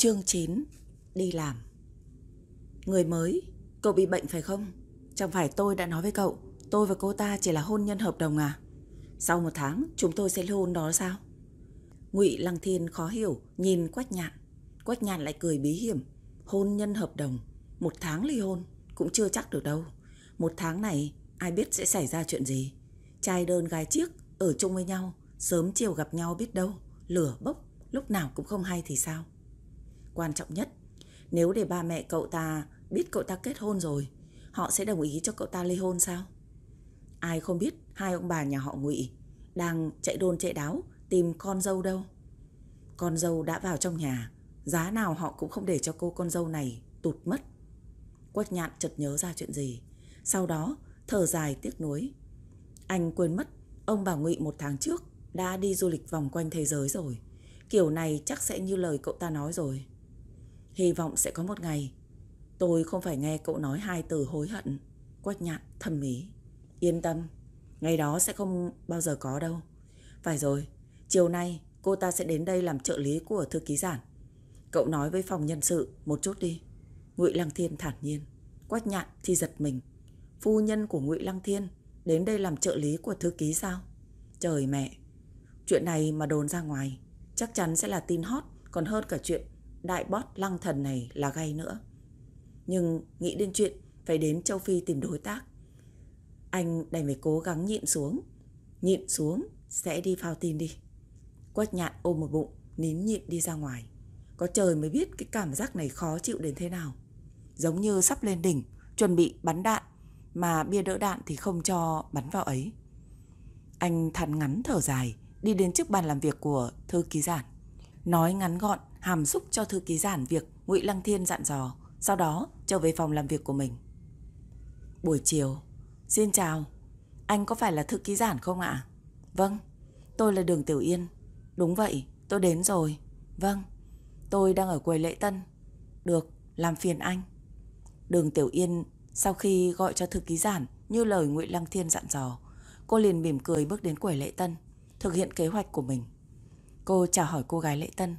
Chương 9 Đi làm Người mới, cậu bị bệnh phải không? Chẳng phải tôi đã nói với cậu Tôi và cô ta chỉ là hôn nhân hợp đồng à? Sau một tháng chúng tôi sẽ hôn đó sao? Ngụy Lăng Thiên khó hiểu Nhìn Quách Nhạn Quách Nhạn lại cười bí hiểm Hôn nhân hợp đồng Một tháng ly hôn Cũng chưa chắc được đâu Một tháng này ai biết sẽ xảy ra chuyện gì Trai đơn gái chiếc Ở chung với nhau Sớm chiều gặp nhau biết đâu Lửa bốc Lúc nào cũng không hay thì sao Quan trọng nhất. Nếu để ba mẹ cậu ta biết cậu ta kết hôn rồi, Họ sẽ đồng ý cho cậu ta ly hôn sao? Ai không biết, hai ông bà nhà họ ngụy Đang chạy đôn chạy đáo Tìm con dâu đâu. Con dâu đã vào trong nhà, Giá nào họ cũng không để cho cô con dâu này tụt mất. Quách nhạn chợt nhớ ra chuyện gì, Sau đó thở dài tiếc nuối. Anh quên mất, Ông bà Ngụy một tháng trước Đã đi du lịch vòng quanh thế giới rồi. Kiểu này chắc sẽ như lời cậu ta nói rồi. Hy vọng sẽ có một ngày, Tôi không phải nghe cậu nói hai từ hối hận, Quách nhạn, thầm ý Yên tâm, Ngày đó sẽ không bao giờ có đâu. Phải rồi, Chiều nay cô ta sẽ đến đây làm trợ lý của thư ký giản. Cậu nói với phòng nhân sự một chút đi. Ngụy Lăng Thiên thản nhiên, Quách nhạn thì giật mình. Phu nhân của Ngụy Lăng Thiên Đến đây làm trợ lý của thư ký sao? Trời mẹ, Chuyện này mà đồn ra ngoài, Chắc chắn sẽ là tin hot, Còn hơn cả chuyện đại bót lăng thần này là gay nữa. Nhưng nghĩ đến chuyện phải đến châu Phi tìm đối tác. Anh đành phải cố gắng nhịn xuống. Nhịn xuống sẽ đi phao tin đi. Quách nhạn ôm một bụng, nín nhịn đi ra ngoài. Có trời mới biết cái cảm giác này khó chịu đến thế nào. Giống như sắp lên đỉnh, chuẩn bị bắn đạn, mà bia đỡ đạn thì không cho bắn vào ấy. Anh thắn ngắn thở dài, đi đến trước bàn làm việc của thư ký giản. Nói ngắn gọn, hàm xúc cho thư ký giản việc Ngụy Lăng Thiên dặn dò, sau đó trở về phòng làm việc của mình. Buổi chiều, xin chào, anh có phải là thư ký giản không ạ? Vâng, tôi là Đường Tiểu Yên. Đúng vậy, tôi đến rồi. Vâng, tôi đang ở quầy lễ tân. Được, làm phiền anh. Đường Tiểu Yên sau khi gọi cho thư ký giản như lời Ngụy Lăng Thiên dặn dò, cô liền mỉm cười bước đến quầy lễ tân, thực hiện kế hoạch của mình. Cô chào hỏi cô gái lễ tân,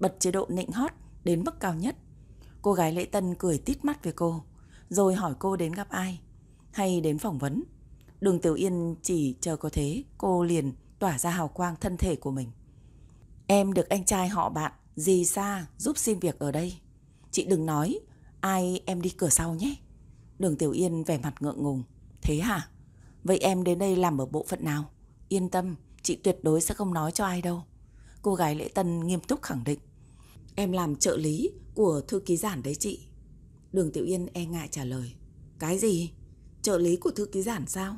bật chế độ nịnh hót đến mức cao nhất. Cô gái lễ tân cười tít mắt với cô, rồi hỏi cô đến gặp ai, hay đến phỏng vấn. Đường Tiểu Yên chỉ chờ có thế, cô liền tỏa ra hào quang thân thể của mình. Em được anh trai họ bạn, dì xa giúp xin việc ở đây. Chị đừng nói, ai em đi cửa sau nhé. Đường Tiểu Yên vẻ mặt ngượng ngùng. Thế hả? Vậy em đến đây làm ở bộ phận nào? Yên tâm, chị tuyệt đối sẽ không nói cho ai đâu. Cô gái lễ tân nghiêm túc khẳng định. Em làm trợ lý của thư ký giản đấy chị. Đường Tiểu Yên e ngại trả lời. Cái gì? Trợ lý của thư ký giản sao?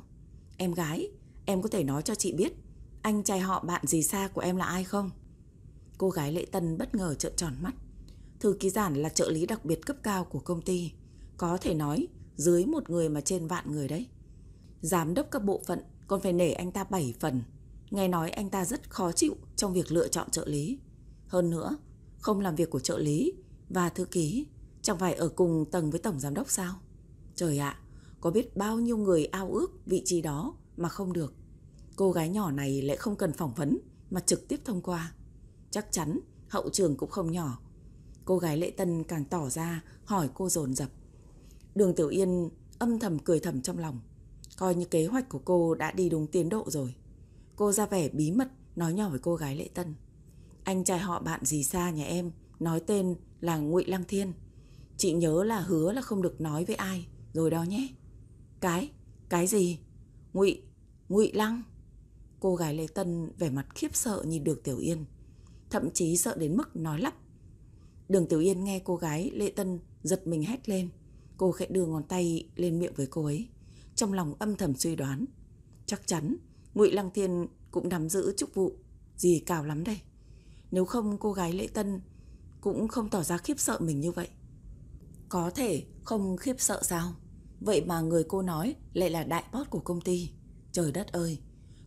Em gái, em có thể nói cho chị biết anh trai họ bạn gì xa của em là ai không? Cô gái lễ tân bất ngờ trợn tròn mắt. Thư ký giản là trợ lý đặc biệt cấp cao của công ty. Có thể nói dưới một người mà trên vạn người đấy. Giám đốc các bộ phận còn phải nể anh ta 7 phần Nghe nói anh ta rất khó chịu trong việc lựa chọn trợ lý. Hơn nữa, không làm việc của trợ lý và thư ký chẳng phải ở cùng tầng với tổng giám đốc sao? Trời ạ, có biết bao nhiêu người ao ước vị trí đó mà không được. Cô gái nhỏ này lại không cần phỏng vấn mà trực tiếp thông qua. Chắc chắn hậu trường cũng không nhỏ. Cô gái lệ tân càng tỏ ra hỏi cô dồn dập. Đường Tiểu Yên âm thầm cười thầm trong lòng. Coi như kế hoạch của cô đã đi đúng tiến độ rồi. Cô ra vẻ bí mật nói nhỏ với cô gái lễ tân. Anh trai họ bạn gì xa nhà em, nói tên là Ngụy Lăng Thiên. Chị nhớ là hứa là không được nói với ai, rồi đó nhé. Cái, cái gì? Ngụy, Ngụy Lăng. Cô gái lễ tân vẻ mặt khiếp sợ nhìn được Tiểu Yên, thậm chí sợ đến mức nói lắp. Đường Tiểu Yên nghe cô gái lễ tân giật mình hét lên. Cô khẽ đưa ngón tay lên miệng với cô ấy. Trong lòng âm thầm suy đoán. Chắc chắn Ngụy Lăng Thiên cũng nắm giữ chức vụ gì cao lắm đây. Nếu không cô gái lễ tân cũng không tỏ ra khiếp sợ mình như vậy. Có thể không khiếp sợ sao? Vậy mà người cô nói lại là đại boss của công ty. Trời đất ơi,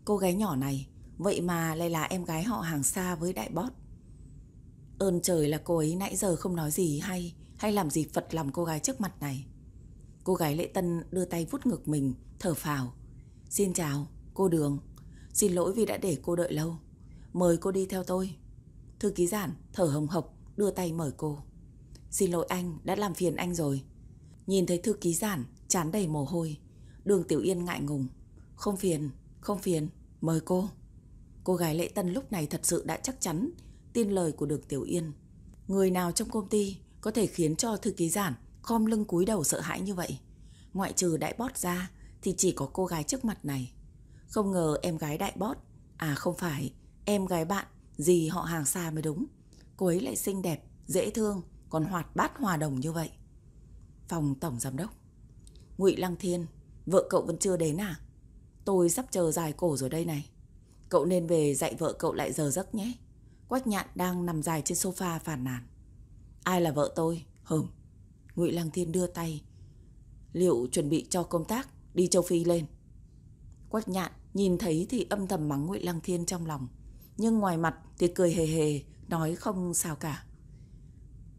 cô gái nhỏ này vậy mà lại là em gái họ hàng xa với đại boss. Ơn trời là cô ấy nãy giờ không nói gì hay hay làm gì phật lòng cô gái trước mặt này. Cô gái lễ tân đưa tay vút ngực mình, thở phào. Xin chào, Cô Đường, xin lỗi vì đã để cô đợi lâu. Mời cô đi theo tôi. Thư ký giản thở hồng hộc đưa tay mời cô. Xin lỗi anh, đã làm phiền anh rồi. Nhìn thấy thư ký giản, chán đầy mồ hôi. Đường Tiểu Yên ngại ngùng. Không phiền, không phiền, mời cô. Cô gái lễ tân lúc này thật sự đã chắc chắn tin lời của đường Tiểu Yên. Người nào trong công ty có thể khiến cho thư ký giản khom lưng cúi đầu sợ hãi như vậy. Ngoại trừ đại bót ra thì chỉ có cô gái trước mặt này. Không ngờ em gái đại bót, à không phải, em gái bạn, gì họ hàng xa mới đúng. Cô ấy lại xinh đẹp, dễ thương, còn hoạt bát hòa đồng như vậy. Phòng tổng giám đốc. Ngụy Lăng Thiên, vợ cậu vẫn chưa đến à? Tôi sắp chờ dài cổ rồi đây này. Cậu nên về dạy vợ cậu lại giờ giấc nhé. Quách nhạn đang nằm dài trên sofa phản nàn. Ai là vợ tôi? Hừm. Ngụy Lăng Thiên đưa tay. Liệu chuẩn bị cho công tác đi châu Phi lên? Quách nhạn nhìn thấy thì âm thầm mắng Ngụy Lăng Thiên trong lòng. Nhưng ngoài mặt thì cười hề hề, nói không sao cả.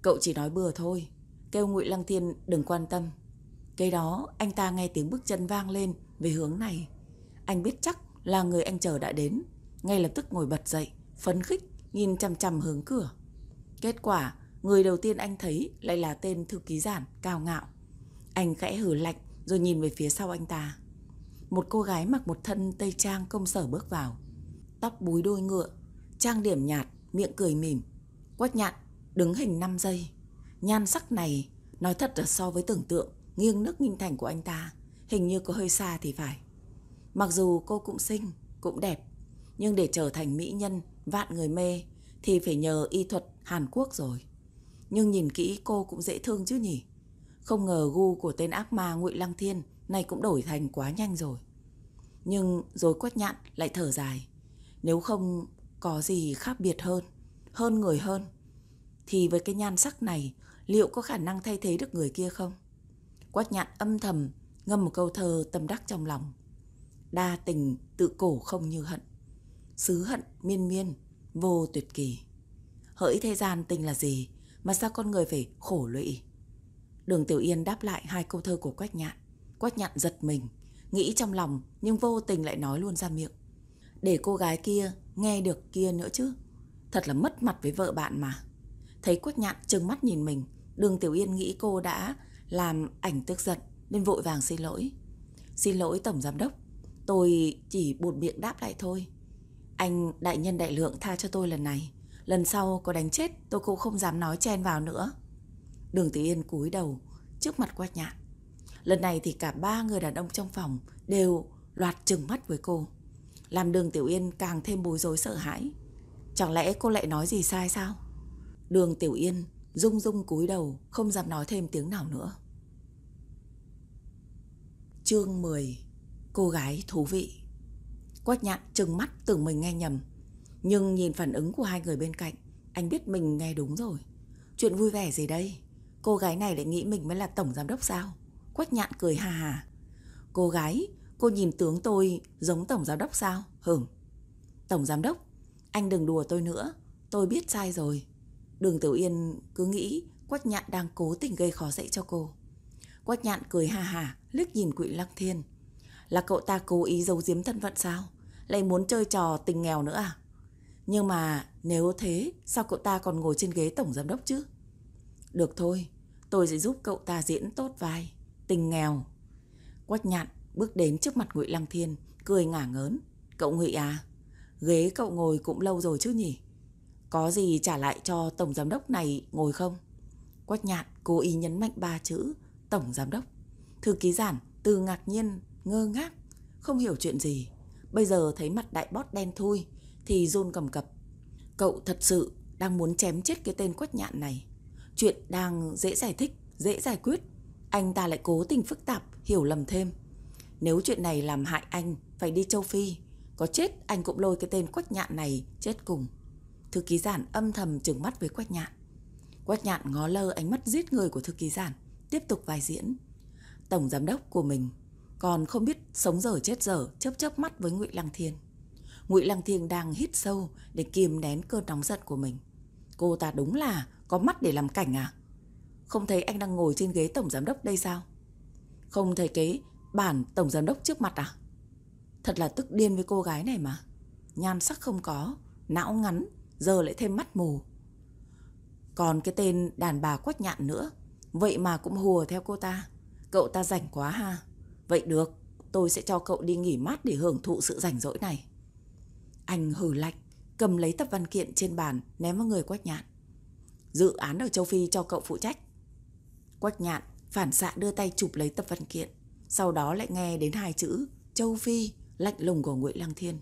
Cậu chỉ nói bừa thôi, kêu Ngụy Lăng Thiên đừng quan tâm. Cái đó anh ta nghe tiếng bước chân vang lên về hướng này. Anh biết chắc là người anh chờ đã đến, ngay lập tức ngồi bật dậy, phấn khích nhìn chằm chằm hướng cửa. Kết quả, người đầu tiên anh thấy lại là tên thư ký giản cao ngạo. Anh khẽ hử lạnh rồi nhìn về phía sau anh ta. Một cô gái mặc một thân tây trang công sở bước vào. Tóc búi đôi ngựa, trang điểm nhạt, miệng cười mỉm. Quách nhạn, đứng hình 5 giây. Nhan sắc này, nói thật là so với tưởng tượng, nghiêng nước nghinh thành của anh ta, hình như có hơi xa thì phải. Mặc dù cô cũng xinh, cũng đẹp, nhưng để trở thành mỹ nhân vạn người mê thì phải nhờ y thuật Hàn Quốc rồi. Nhưng nhìn kỹ cô cũng dễ thương chứ nhỉ? Không ngờ gu của tên ác ma Ngụy Lăng Thiên này cũng đổi thành quá nhanh rồi. Nhưng rồi quách nhạn lại thở dài. Nếu không có gì khác biệt hơn, hơn người hơn, thì với cái nhan sắc này liệu có khả năng thay thế được người kia không? Quách nhạn âm thầm ngâm một câu thơ tâm đắc trong lòng. Đa tình tự cổ không như hận Sứ hận miên miên Vô tuyệt kỳ Hỡi thế gian tình là gì Mà sao con người phải khổ lụy Đường Tiểu Yên đáp lại hai câu thơ của Quách Nhạn Quách Nhạn giật mình, Nghĩ trong lòng nhưng vô tình lại nói luôn ra miệng Để cô gái kia nghe được kia nữa chứ, Thật là mất mặt với vợ bạn mà Thấy Quách Nhạn trừng mắt nhìn mình, Đường Tiểu Yên nghĩ cô đã làm ảnh tức giận Nên vội vàng xin lỗi Xin lỗi, Tổng Giám Đốc, Tôi chỉ buồn miệng đáp lại thôi. Anh đại nhân đại lượng tha cho tôi lần này. Lần sau có đánh chết tôi cũng không dám nói chen vào nữa. Đường Tử Yên cúi đầu trước mặt quách nhạn. Lần này thì cả ba người đàn ông trong phòng đều loạt trừng mắt với cô. Làm đường Tiểu Yên càng thêm bối rối sợ hãi. Chẳng lẽ cô lại nói gì sai sao? Đường Tiểu Yên rung rung cúi đầu, không dám nói thêm tiếng nào nữa. Chương 10 Cô gái thú vị Quách nhạn trừng mắt tưởng mình nghe nhầm, Nhưng nhìn phản ứng của hai người bên cạnh, Anh biết mình nghe đúng rồi Chuyện vui vẻ gì đây Cô gái này lại nghĩ mình mới là tổng giám đốc sao Quách nhạn cười hà hà Cô gái Cô nhìn tướng tôi giống tổng giám đốc sao Hửm Tổng giám đốc Anh đừng đùa tôi nữa Tôi biết sai rồi Đường Tiểu Yên cứ nghĩ Quách nhạn đang cố tình gây khó dễ cho cô Quách nhạn cười hà hà liếc nhìn quỵ lăng thiên là cậu ta cố ý giấu giếm thân phận sao? Lại muốn chơi trò tình nghèo nữa à? Nhưng mà nếu thế sao cậu ta còn ngồi trên ghế tổng giám đốc chứ? Được thôi, tôi sẽ giúp cậu ta diễn tốt vai. Tình nghèo. Quách nhạn bước đến trước mặt Ngụy Lăng Thiên, cười ngả ngớn. Cậu Ngụy à, ghế cậu ngồi cũng lâu rồi chứ nhỉ? Có gì trả lại cho tổng giám đốc này ngồi không? Quách nhạn cố ý nhấn mạnh ba chữ tổng giám đốc. Thư ký giản từ ngạc nhiên ngơ ngác, không hiểu chuyện gì. Bây giờ thấy mặt đại bót đen thui thì run cầm cập. Cậu thật sự đang muốn chém chết cái tên quách nhạn này. Chuyện đang dễ giải thích, dễ giải quyết. Anh ta lại cố tình phức tạp, hiểu lầm thêm. Nếu chuyện này làm hại anh phải đi châu Phi, có chết anh cũng lôi cái tên quách nhạn này chết cùng. Thư ký giản âm thầm trừng mắt với quách nhạn. Quách nhạn ngó lơ ánh mắt giết người của thư ký giản, tiếp tục vai diễn. Tổng giám đốc của mình còn không biết sống dở chết dở chớp chớp mắt với Ngụy Lăng Thiên. Ngụy Lăng Thiên đang hít sâu để kìm nén cơn nóng giận của mình. Cô ta đúng là có mắt để làm cảnh à? Không thấy anh đang ngồi trên ghế tổng giám đốc đây sao? Không thấy cái bản tổng giám đốc trước mặt à? Thật là tức điên với cô gái này mà. Nhan sắc không có, não ngắn, giờ lại thêm mắt mù. Còn cái tên đàn bà quách nhạn nữa. Vậy mà cũng hùa theo cô ta. Cậu ta rảnh quá ha. Vậy được, tôi sẽ cho cậu đi nghỉ mát để hưởng thụ sự rảnh rỗi này. Anh hừ lạnh, cầm lấy tập văn kiện trên bàn ném vào người quách nhạn. Dự án ở châu Phi cho cậu phụ trách. Quách nhạn phản xạ đưa tay chụp lấy tập văn kiện. Sau đó lại nghe đến hai chữ châu Phi lạnh lùng của Ngụy Lăng Thiên.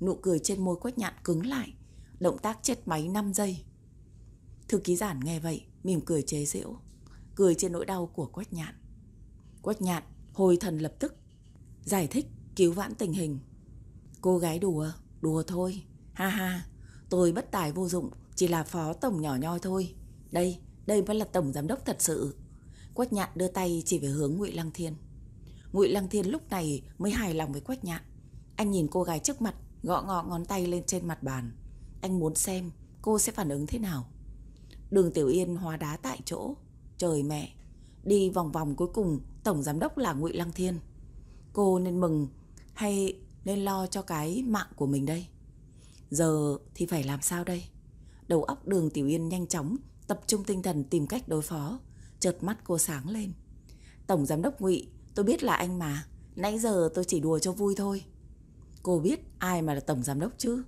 Nụ cười trên môi quách nhạn cứng lại, động tác chết máy 5 giây. Thư ký giản nghe vậy, mỉm cười chế giễu, cười trên nỗi đau của quách nhạn. Quách nhạn hồi thần lập tức, giải thích cứu vãn tình hình. Cô gái đùa, đùa thôi, ha ha, tôi bất tài vô dụng, chỉ là phó tổng nhỏ nhoi thôi. Đây, đây mới là tổng giám đốc thật sự. Quách nhạn đưa tay chỉ về hướng Ngụy Lăng Thiên. Ngụy Lăng Thiên lúc này mới hài lòng với Quách nhạn. Anh nhìn cô gái trước mặt, gõ ngọ ngón tay lên trên mặt bàn. Anh muốn xem cô sẽ phản ứng thế nào. Đường Tiểu Yên hóa đá tại chỗ. Trời mẹ, đi vòng vòng cuối cùng tổng giám đốc là Ngụy Lăng Thiên. Cô nên mừng hay nên lo cho cái mạng của mình đây? Giờ thì phải làm sao đây? Đầu óc Đường Tiểu Yên nhanh chóng tập trung tinh thần tìm cách đối phó. Chợt mắt cô sáng lên. Tổng giám đốc Ngụy, tôi biết là anh mà. Nãy giờ tôi chỉ đùa cho vui thôi. Cô biết ai mà là tổng giám đốc chứ?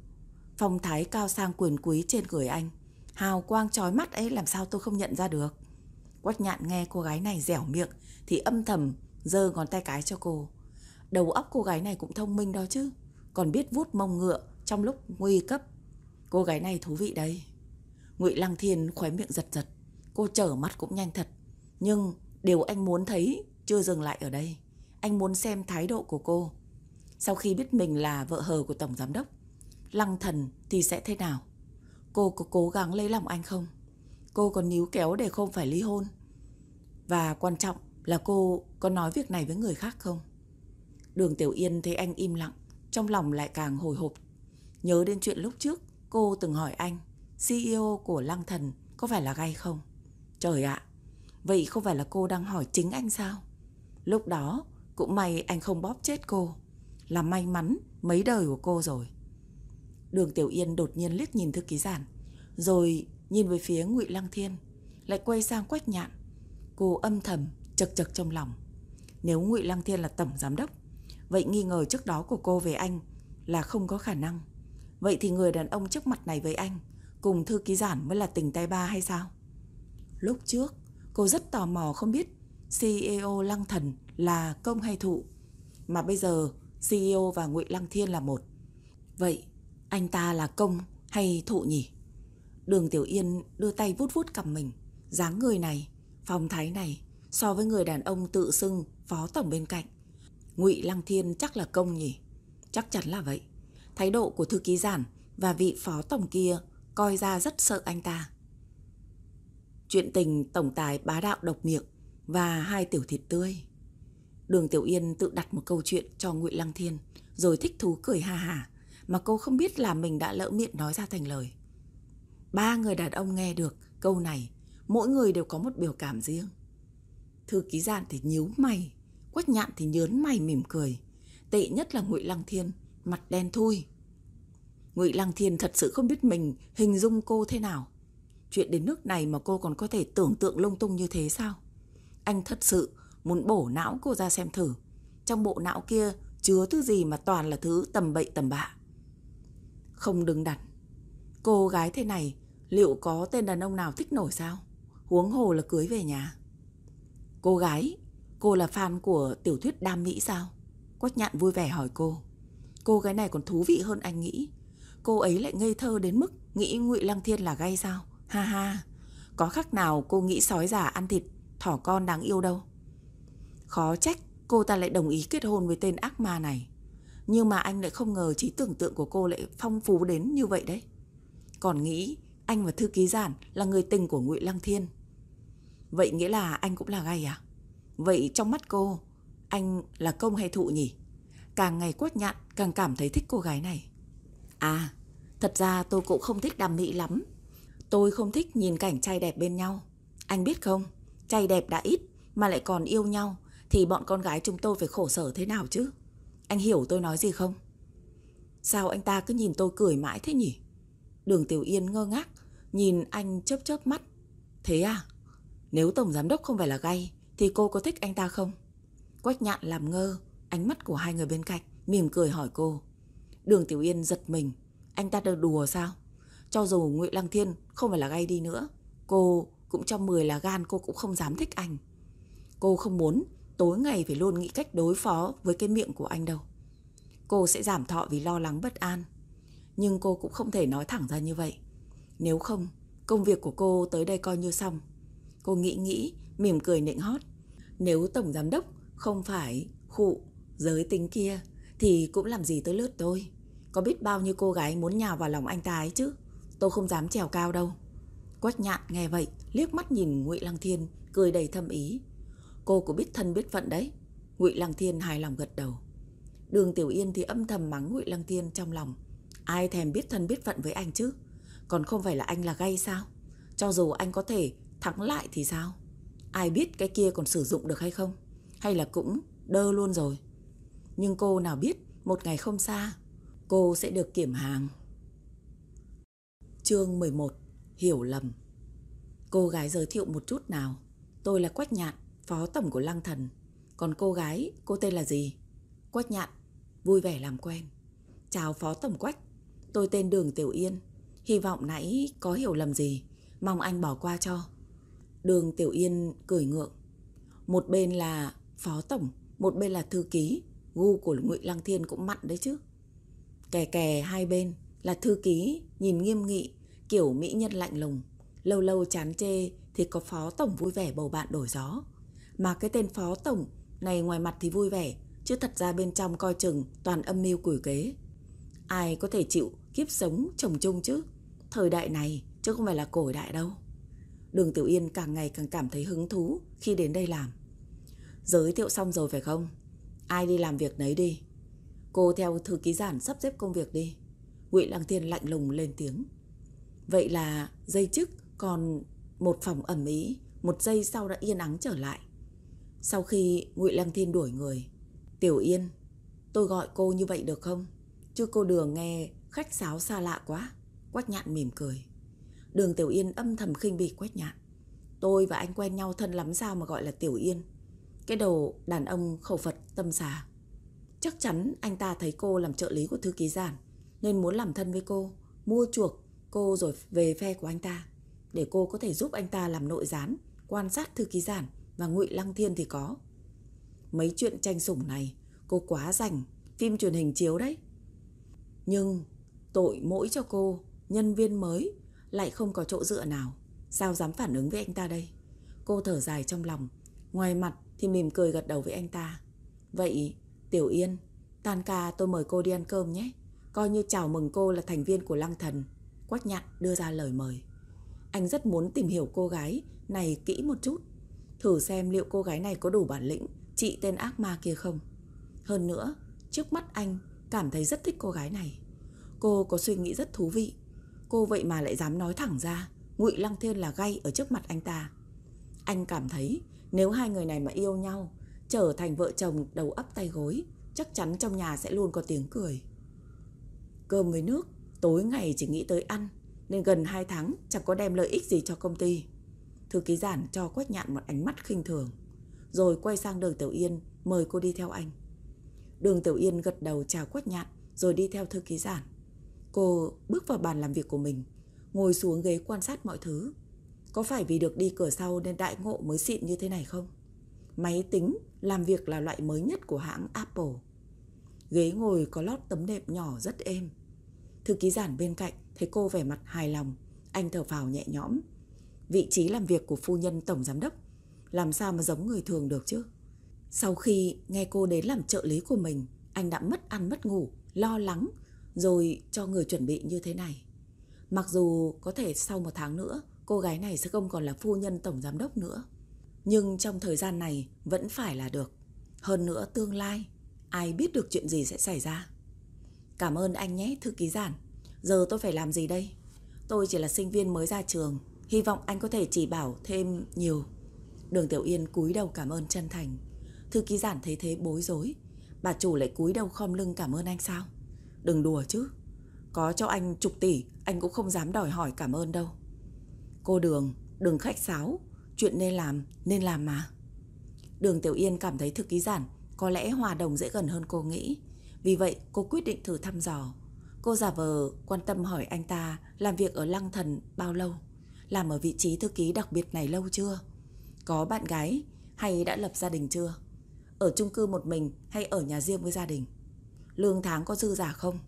Phong thái cao sang quyền quý trên người anh. Hào quang trói mắt ấy làm sao tôi không nhận ra được. Quách nhạn nghe cô gái này dẻo miệng thì âm thầm giơ ngón tay cái cho cô. Đầu óc cô gái này cũng thông minh đó chứ. Còn biết vuốt mông ngựa trong lúc nguy cấp. Cô gái này thú vị đây. Ngụy Lăng Thiên khóe miệng giật giật. Cô trở mắt cũng nhanh thật. Nhưng điều anh muốn thấy chưa dừng lại ở đây. Anh muốn xem thái độ của cô. Sau khi biết mình là vợ hờ của Tổng Giám Đốc, Lăng Thần thì sẽ thế nào? Cô có cố gắng lấy lòng anh không? Cô có níu kéo để không phải ly hôn? Và quan trọng là cô có nói việc này với người khác không? Đường Tiểu Yên thấy anh im lặng, trong lòng lại càng hồi hộp. Nhớ đến chuyện lúc trước, cô từng hỏi anh, CEO của Lăng Thần có phải là gay không? Trời ạ, vậy không phải là cô đang hỏi chính anh sao? Lúc đó, cũng may anh không bóp chết cô. Là may mắn mấy đời của cô rồi. Đường Tiểu Yên đột nhiên liếc nhìn thư ký giản, rồi nhìn về phía Ngụy Lăng Thiên, lại quay sang Quách Nhạn. Cô âm thầm chật chật trong lòng. Nếu Ngụy Lăng Thiên là tổng giám đốc, vậy nghi ngờ trước đó của cô về anh là không có khả năng. Vậy thì người đàn ông trước mặt này với anh cùng thư ký giản mới là tình tay ba hay sao? Lúc trước, cô rất tò mò không biết CEO Lăng Thần là công hay thụ, mà bây giờ CEO và Ngụy Lăng Thiên là một. Vậy anh ta là công hay thụ nhỉ? Đường Tiểu Yên đưa tay vút vút cầm mình, dáng người này, phong thái này so với người đàn ông tự xưng phó tổng bên cạnh. Ngụy Lăng Thiên chắc là công nhỉ? Chắc chắn là vậy. Thái độ của thư ký giản và vị phó tổng kia coi ra rất sợ anh ta. Chuyện tình tổng tài bá đạo độc miệng và hai tiểu thịt tươi. Đường Tiểu Yên tự đặt một câu chuyện cho Ngụy Lăng Thiên, rồi thích thú cười ha hả, mà cô không biết là mình đã lỡ miệng nói ra thành lời. Ba người đàn ông nghe được câu này, mỗi người đều có một biểu cảm riêng. Thư ký giản thì nhíu mày, quách nhạn thì nhớn mày mỉm cười. Tệ nhất là Ngụy Lăng Thiên, mặt đen thui. Ngụy Lăng Thiên thật sự không biết mình hình dung cô thế nào. Chuyện đến nước này mà cô còn có thể tưởng tượng lung tung như thế sao? Anh thật sự muốn bổ não cô ra xem thử. Trong bộ não kia chứa thứ gì mà toàn là thứ tầm bậy tầm bạ. Không đứng đắn. Cô gái thế này liệu có tên đàn ông nào thích nổi sao? Huống hồ là cưới về nhà. Cô gái, cô là fan của tiểu thuyết Đam Mỹ sao? Quách nhạn vui vẻ hỏi cô. Cô gái này còn thú vị hơn anh nghĩ. Cô ấy lại ngây thơ đến mức nghĩ Ngụy Lăng Thiên là gay sao? Ha ha, có khác nào cô nghĩ sói già ăn thịt thỏ con đáng yêu đâu. Khó trách cô ta lại đồng ý kết hôn với tên ác ma này. Nhưng mà anh lại không ngờ trí tưởng tượng của cô lại phong phú đến như vậy đấy. Còn nghĩ anh và thư ký giản là người tình của Ngụy Lăng Thiên. Vậy nghĩa là anh cũng là gay à? Vậy trong mắt cô, anh là công hay thụ nhỉ? Càng ngày quát nhạn càng cảm thấy thích cô gái này. À, thật ra tôi cũng không thích đam mỹ lắm. Tôi không thích nhìn cảnh trai đẹp bên nhau. Anh biết không, trai đẹp đã ít mà lại còn yêu nhau thì bọn con gái chúng tôi phải khổ sở thế nào chứ? Anh hiểu tôi nói gì không? Sao anh ta cứ nhìn tôi cười mãi thế nhỉ? Đường Tiểu Yên ngơ ngác, nhìn anh chớp chớp mắt, Thế à? Nếu tổng giám đốc không phải là gay thì cô có thích anh ta không? Quách nhạn làm ngơ, ánh mắt của hai người bên cạnh, mỉm cười hỏi cô. Đường Tiểu Yên giật mình, anh ta được đùa sao? Cho dù Ngụy Lăng Thiên không phải là gay đi nữa, cô cũng trong 10 là gan cô cũng không dám thích anh. Cô không muốn tối ngày phải luôn nghĩ cách đối phó với cái miệng của anh đâu. Cô sẽ giảm thọ vì lo lắng bất an. Nhưng cô cũng không thể nói thẳng ra như vậy. Nếu không, công việc của cô tới đây coi như xong. Cô nghĩ nghĩ, mỉm cười nịnh hót. Nếu tổng giám đốc không phải khụ giới tính kia thì cũng làm gì tới lướt tôi. Có biết bao nhiêu cô gái muốn nhào vào lòng anh ta ấy chứ. Tôi không dám trèo cao đâu. Quách nhạn nghe vậy, liếc mắt nhìn Ngụy Lăng Thiên, cười đầy thâm ý. Cô cũng biết thân biết phận đấy. Ngụy Lăng Thiên hài lòng gật đầu. Đường Tiểu Yên thì âm thầm mắng Ngụy Lăng Thiên trong lòng. Ai thèm biết thân biết phận với anh chứ? Còn không phải là anh là gay sao? Cho dù anh có thể thắng lại thì sao? Ai biết cái kia còn sử dụng được hay không? Hay là cũng đơ luôn rồi? Nhưng cô nào biết một ngày không xa, cô sẽ được kiểm hàng. Chương 11 Hiểu lầm. Cô gái giới thiệu một chút nào. Tôi là Quách Nhạn, phó tổng của Lăng Thần. Còn cô gái, cô tên là gì? Quách Nhạn, vui vẻ làm quen. Chào phó tổng Quách. Tôi tên Đường Tiểu Yên. Hy vọng nãy có hiểu lầm gì Mong anh bỏ qua cho. Đường Tiểu Yên cười ngượng. Một bên là phó tổng Một bên là thư ký. Gu của Ngụy Lăng Thiên cũng mặn đấy chứ. Kè kè hai bên là thư ký Nhìn nghiêm nghị Kiểu mỹ nhân lạnh lùng, Lâu lâu chán chê thì có phó tổng vui vẻ bầu bạn đổi gió. Mà cái tên phó tổng này ngoài mặt thì vui vẻ, Chứ thật ra bên trong coi chừng toàn âm mưu quỷ kế. Ai có thể chịu kiếp sống chồng chung chứ? Thời đại này chứ không phải là cổ đại đâu. Đường Tiểu Yên càng ngày càng cảm thấy hứng thú khi đến đây làm. Giới thiệu xong rồi phải không? Ai đi làm việc nấy đi. Cô theo thư ký giản sắp xếp công việc đi. Ngụy Lăng Thiên lạnh lùng lên tiếng. Vậy là dây chức còn một phòng ẩm ý, một giây sau đã yên ắng trở lại. Sau khi Ngụy Lăng Thiên đuổi người, Tiểu Yên, tôi gọi cô như vậy được không? Chứ cô đường nghe khách sáo xa lạ quá. Quách nhạn mỉm cười. Đường Tiểu Yên âm thầm khinh bỉ Quách nhạn. Tôi và anh quen nhau thân lắm sao mà gọi là Tiểu Yên. Cái đầu đàn ông khẩu Phật tâm xà. Chắc chắn anh ta thấy cô làm trợ lý của thư ký giản nên muốn làm thân với cô, mua chuộc cô rồi về phe của anh ta để cô có thể giúp anh ta làm nội gián, quan sát thư ký giản và ngụy Lăng Thiên thì có. Mấy chuyện tranh sủng này cô quá rảnh phim truyền hình chiếu đấy. Nhưng tội mỗi cho cô, nhân viên mới lại không có chỗ dựa nào, sao dám phản ứng với anh ta đây? Cô thở dài trong lòng, ngoài mặt thì mỉm cười gật đầu với anh ta. Vậy Tiểu Yên, tan ca tôi mời cô đi ăn cơm nhé. Coi như chào mừng cô là thành viên của Lăng Thần. Quách nhạn đưa ra lời mời. Anh rất muốn tìm hiểu cô gái này kỹ một chút. Thử xem liệu cô gái này có đủ bản lĩnh trị tên ác ma kia không. Hơn nữa, trước mắt anh cảm thấy rất thích cô gái này. Cô có suy nghĩ rất thú vị. Cô vậy mà lại dám nói thẳng ra Ngụy Lăng Thiên là gay ở trước mặt anh ta. Anh cảm thấy nếu hai người này mà yêu nhau, trở thành vợ chồng đầu ấp tay gối, chắc chắn trong nhà sẽ luôn có tiếng cười. Cơm với nước Tối ngày chỉ nghĩ tới ăn, Nên gần 2 tháng chẳng có đem lợi ích gì cho công ty. Thư ký giản cho Quách Nhạn một ánh mắt khinh thường, Rồi quay sang đường Tiểu Yên Mời cô đi theo anh. Đường Tiểu Yên gật đầu chào Quách Nhạn, Rồi đi theo thư ký giản. Cô bước vào bàn làm việc của mình, Ngồi xuống ghế quan sát mọi thứ. Có phải vì được đi cửa sau nên đại ngộ mới xịn như thế này không? Máy tính làm việc là loại mới nhất của hãng Apple. Ghế ngồi có lót tấm đệm nhỏ rất êm Thư ký giản bên cạnh thấy cô vẻ mặt hài lòng, anh thở phào nhẹ nhõm. Vị trí làm việc của phu nhân tổng giám đốc, làm sao mà giống người thường được chứ? Sau khi nghe cô đến làm trợ lý của mình, anh đã mất ăn mất ngủ, lo lắng, rồi cho người chuẩn bị như thế này. Mặc dù có thể sau một tháng nữa, cô gái này sẽ không còn là phu nhân tổng giám đốc nữa. Nhưng trong thời gian này vẫn phải là được. Hơn nữa tương lai, ai biết được chuyện gì sẽ xảy ra. Cảm ơn anh nhé, thư ký giản. Giờ tôi phải làm gì đây? Tôi chỉ là sinh viên mới ra trường. Hy vọng anh có thể chỉ bảo thêm nhiều. Đường Tiểu Yên cúi đầu cảm ơn chân thành. Thư ký giản thấy thế bối rối. Bà chủ lại cúi đầu khom lưng cảm ơn anh sao? Đừng đùa chứ. Có cho anh chục tỷ, anh cũng không dám đòi hỏi cảm ơn đâu. Cô Đường, đừng khách sáo, chuyện nên làm, nên làm mà. Đường Tiểu Yên cảm thấy thư ký giản có lẽ Hòa Đồng dễ gần hơn cô nghĩ. Vì vậy, cô quyết định thử thăm dò. Cô giả vờ quan tâm hỏi anh ta làm việc ở Lăng Thần bao lâu? Làm ở vị trí thư ký đặc biệt này lâu chưa? Có bạn gái hay đã lập gia đình chưa? Ở chung cư một mình hay ở nhà riêng với gia đình? Lương tháng có dư giả không?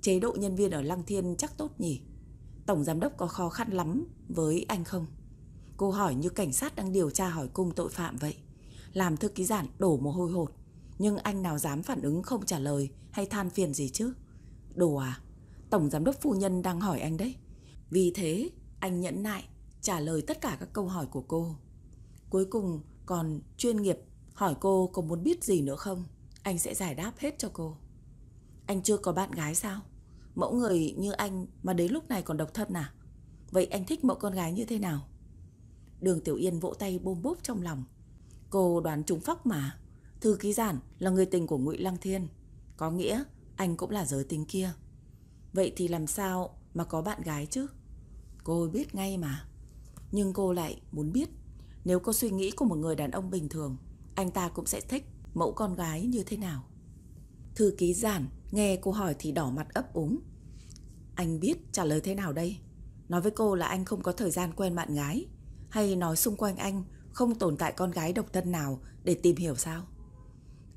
Chế độ nhân viên ở Lăng Thiên chắc tốt nhỉ? Tổng giám đốc có khó khăn lắm với anh không? Cô hỏi như cảnh sát đang điều tra hỏi cung tội phạm vậy. Làm thư ký giản đổ mồ hôi hột. Nhưng anh nào dám phản ứng không trả lời hay than phiền gì chứ? Đồ à? Tổng giám đốc phu nhân đang hỏi anh đấy. Vì thế, anh nhẫn nại trả lời tất cả các câu hỏi của cô. Cuối cùng còn chuyên nghiệp hỏi cô có muốn biết gì nữa không? Anh sẽ giải đáp hết cho cô. Anh chưa có bạn gái sao? Mẫu người như anh mà đến lúc này còn độc thân à? Vậy anh thích mẫu con gái như thế nào? Đường Tiểu Yên vỗ tay bôm bốp trong lòng. Cô đoán trúng phóc mà. Thư ký giản là người tình của Ngụy Lăng Thiên. Có nghĩa anh cũng là giới tính kia. Vậy thì làm sao mà có bạn gái chứ? Cô biết ngay mà. Nhưng cô lại muốn biết nếu có suy nghĩ của một người đàn ông bình thường, anh ta cũng sẽ thích mẫu con gái như thế nào. Thư ký giản nghe cô hỏi thì đỏ mặt ấp úng. Anh biết trả lời thế nào đây? Nói với cô là anh không có thời gian quen bạn gái hay nói xung quanh anh không tồn tại con gái độc thân nào để tìm hiểu sao?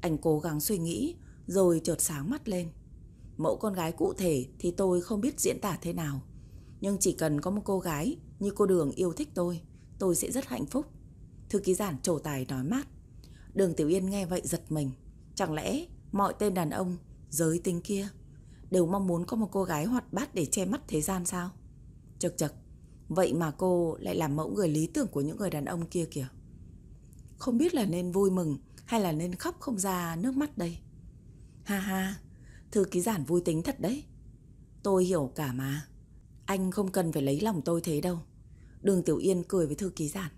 Anh cố gắng suy nghĩ rồi chợt sáng mắt lên. Mẫu con gái cụ thể thì tôi không biết diễn tả thế nào. Nhưng chỉ cần có một cô gái như cô Đường yêu thích tôi, tôi sẽ rất hạnh phúc. Thư ký giản trổ tài nói mát. Đường Tiểu Yên nghe vậy giật mình. Chẳng lẽ mọi tên đàn ông giới tính kia đều mong muốn có một cô gái hoạt bát để che mắt thế gian sao? Chật chật, vậy mà cô lại làm mẫu người lý tưởng của những người đàn ông kia kìa. Không biết là nên vui mừng hay là nên khóc không ra nước mắt đây. Ha ha, thư ký giản vui tính thật đấy. Tôi hiểu cả mà. Anh không cần phải lấy lòng tôi thế đâu. Đường Tiểu Yên cười với thư ký giản.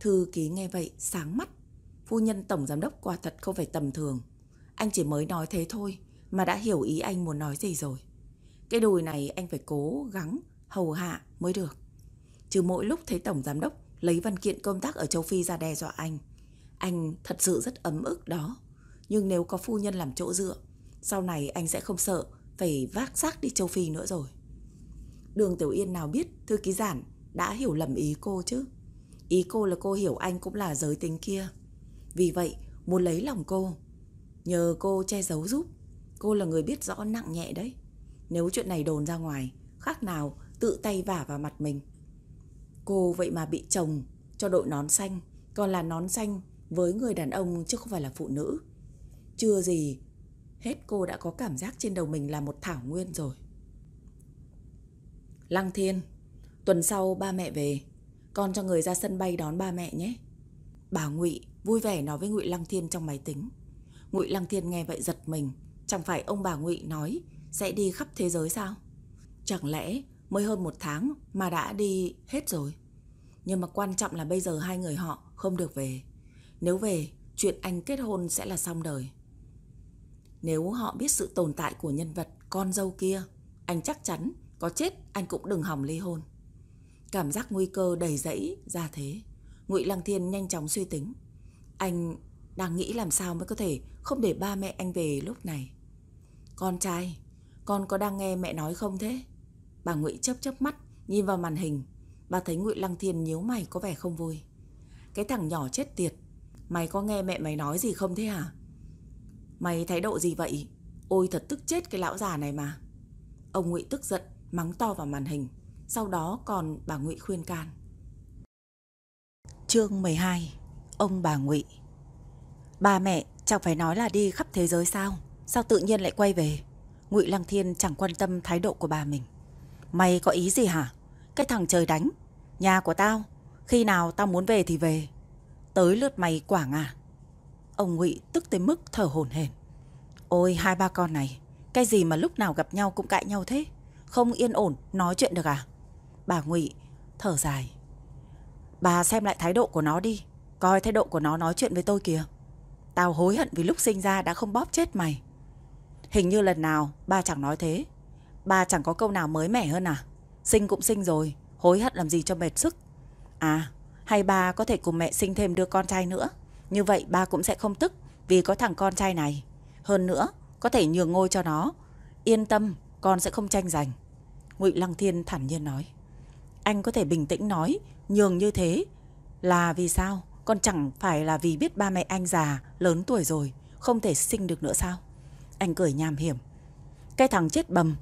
Thư ký nghe vậy sáng mắt. Phu nhân tổng giám đốc quả thật không phải tầm thường. Anh chỉ mới nói thế thôi mà đã hiểu ý anh muốn nói gì rồi. Cái đùi này anh phải cố gắng hầu hạ mới được. Chứ mỗi lúc thấy tổng giám đốc lấy văn kiện công tác ở châu Phi ra đe dọa anh. Anh thật sự rất ấm ức đó. Nhưng nếu có phu nhân làm chỗ dựa, sau này anh sẽ không sợ phải vác xác đi châu Phi nữa rồi. Đường Tiểu Yên nào biết thư ký giản đã hiểu lầm ý cô chứ. Ý cô là cô hiểu anh cũng là giới tính kia. Vì vậy, muốn lấy lòng cô. Nhờ cô che giấu giúp. Cô là người biết rõ nặng nhẹ đấy. Nếu chuyện này đồn ra ngoài, khác nào tự tay vả vào mặt mình. Cô vậy mà bị chồng cho đội nón xanh, còn là nón xanh với người đàn ông chứ không phải là phụ nữ. Chưa gì, hết cô đã có cảm giác trên đầu mình là một thảo nguyên rồi. Lăng Thiên, tuần sau ba mẹ về, con cho người ra sân bay đón ba mẹ nhé. Bà Ngụy vui vẻ nói với Ngụy Lăng Thiên trong máy tính. Ngụy Lăng Thiên nghe vậy giật mình, chẳng phải ông bà Ngụy nói sẽ đi khắp thế giới sao? Chẳng lẽ mới hơn một tháng mà đã đi hết rồi? Nhưng mà quan trọng là bây giờ hai người họ không được về. Nếu về, chuyện anh kết hôn sẽ là xong đời. Nếu họ biết sự tồn tại của nhân vật con dâu kia, anh chắc chắn có chết anh cũng đừng hỏng ly hôn. Cảm giác nguy cơ đầy dẫy ra thế. Ngụy Lăng Thiên nhanh chóng suy tính. Anh đang nghĩ làm sao mới có thể không để ba mẹ anh về lúc này. Con trai, con có đang nghe mẹ nói không thế? Bà Ngụy chớp chớp mắt, nhìn vào màn hình. Bà thấy Ngụy Lăng Thiên nhíu mày có vẻ không vui. Cái thằng nhỏ chết tiệt, mày có nghe mẹ mày nói gì không thế hả? Mày thái độ gì vậy? Ôi thật tức chết cái lão già này mà. Ông Ngụy tức giận, mắng to vào màn hình. Sau đó còn bà Ngụy khuyên can. Chương 12 Ông bà Ngụy Ba mẹ chẳng phải nói là đi khắp thế giới sao? Sao tự nhiên lại quay về? Ngụy Lăng Thiên chẳng quan tâm thái độ của bà mình. Mày có ý gì hả? Cái thằng trời đánh. Nhà của tao. Khi nào tao muốn về thì về. Tới lượt mày quảng à? Ông Ngụy tức tới mức thở hổn hển. Ôi hai ba con này. Cái gì mà lúc nào gặp nhau cũng cãi nhau thế? Không yên ổn nói chuyện được à? Bà Ngụy thở dài. Bà xem lại thái độ của nó đi. Coi thái độ của nó nói chuyện với tôi kìa. Tao hối hận vì lúc sinh ra đã không bóp chết mày. Hình như lần nào ba chẳng nói thế. Ba chẳng có câu nào mới mẻ hơn à? Sinh cũng sinh rồi, hối hận làm gì cho mệt sức. À, hay ba có thể cùng mẹ sinh thêm đứa con trai nữa. Như vậy ba cũng sẽ không tức vì có thằng con trai này. Hơn nữa, có thể nhường ngôi cho nó. Yên tâm, con sẽ không tranh giành. Ngụy Lăng Thiên thản nhiên nói. Anh có thể bình tĩnh nói, nhường như thế là vì sao? Con chẳng phải là vì biết ba mẹ anh già, lớn tuổi rồi, không thể sinh được nữa sao? Anh cười nham hiểm. Cái thằng chết bầm,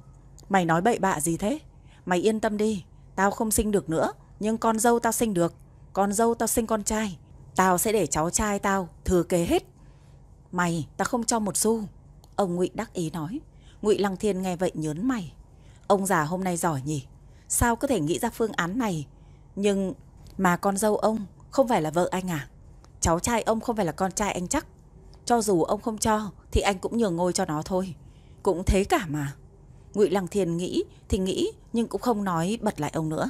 mày nói bậy bạ gì thế? Mày yên tâm đi, tao không sinh được nữa, nhưng con dâu tao sinh được. Con dâu tao sinh con trai, tao sẽ để cháu trai tao thừa kế hết. Mày, tao không cho một xu. Ông Ngụy đắc ý nói. Ngụy Lăng Thiên nghe vậy nhớn mày. Ông già hôm nay giỏi nhỉ? Sao có thể nghĩ ra phương án này? Nhưng mà con dâu ông không phải là vợ anh à? Cháu trai ông không phải là con trai anh chắc. Cho dù ông không cho thì anh cũng nhường ngôi cho nó thôi. Cũng thế cả mà. Ngụy Lăng Thiên nghĩ thì nghĩ nhưng cũng không nói bật lại ông nữa.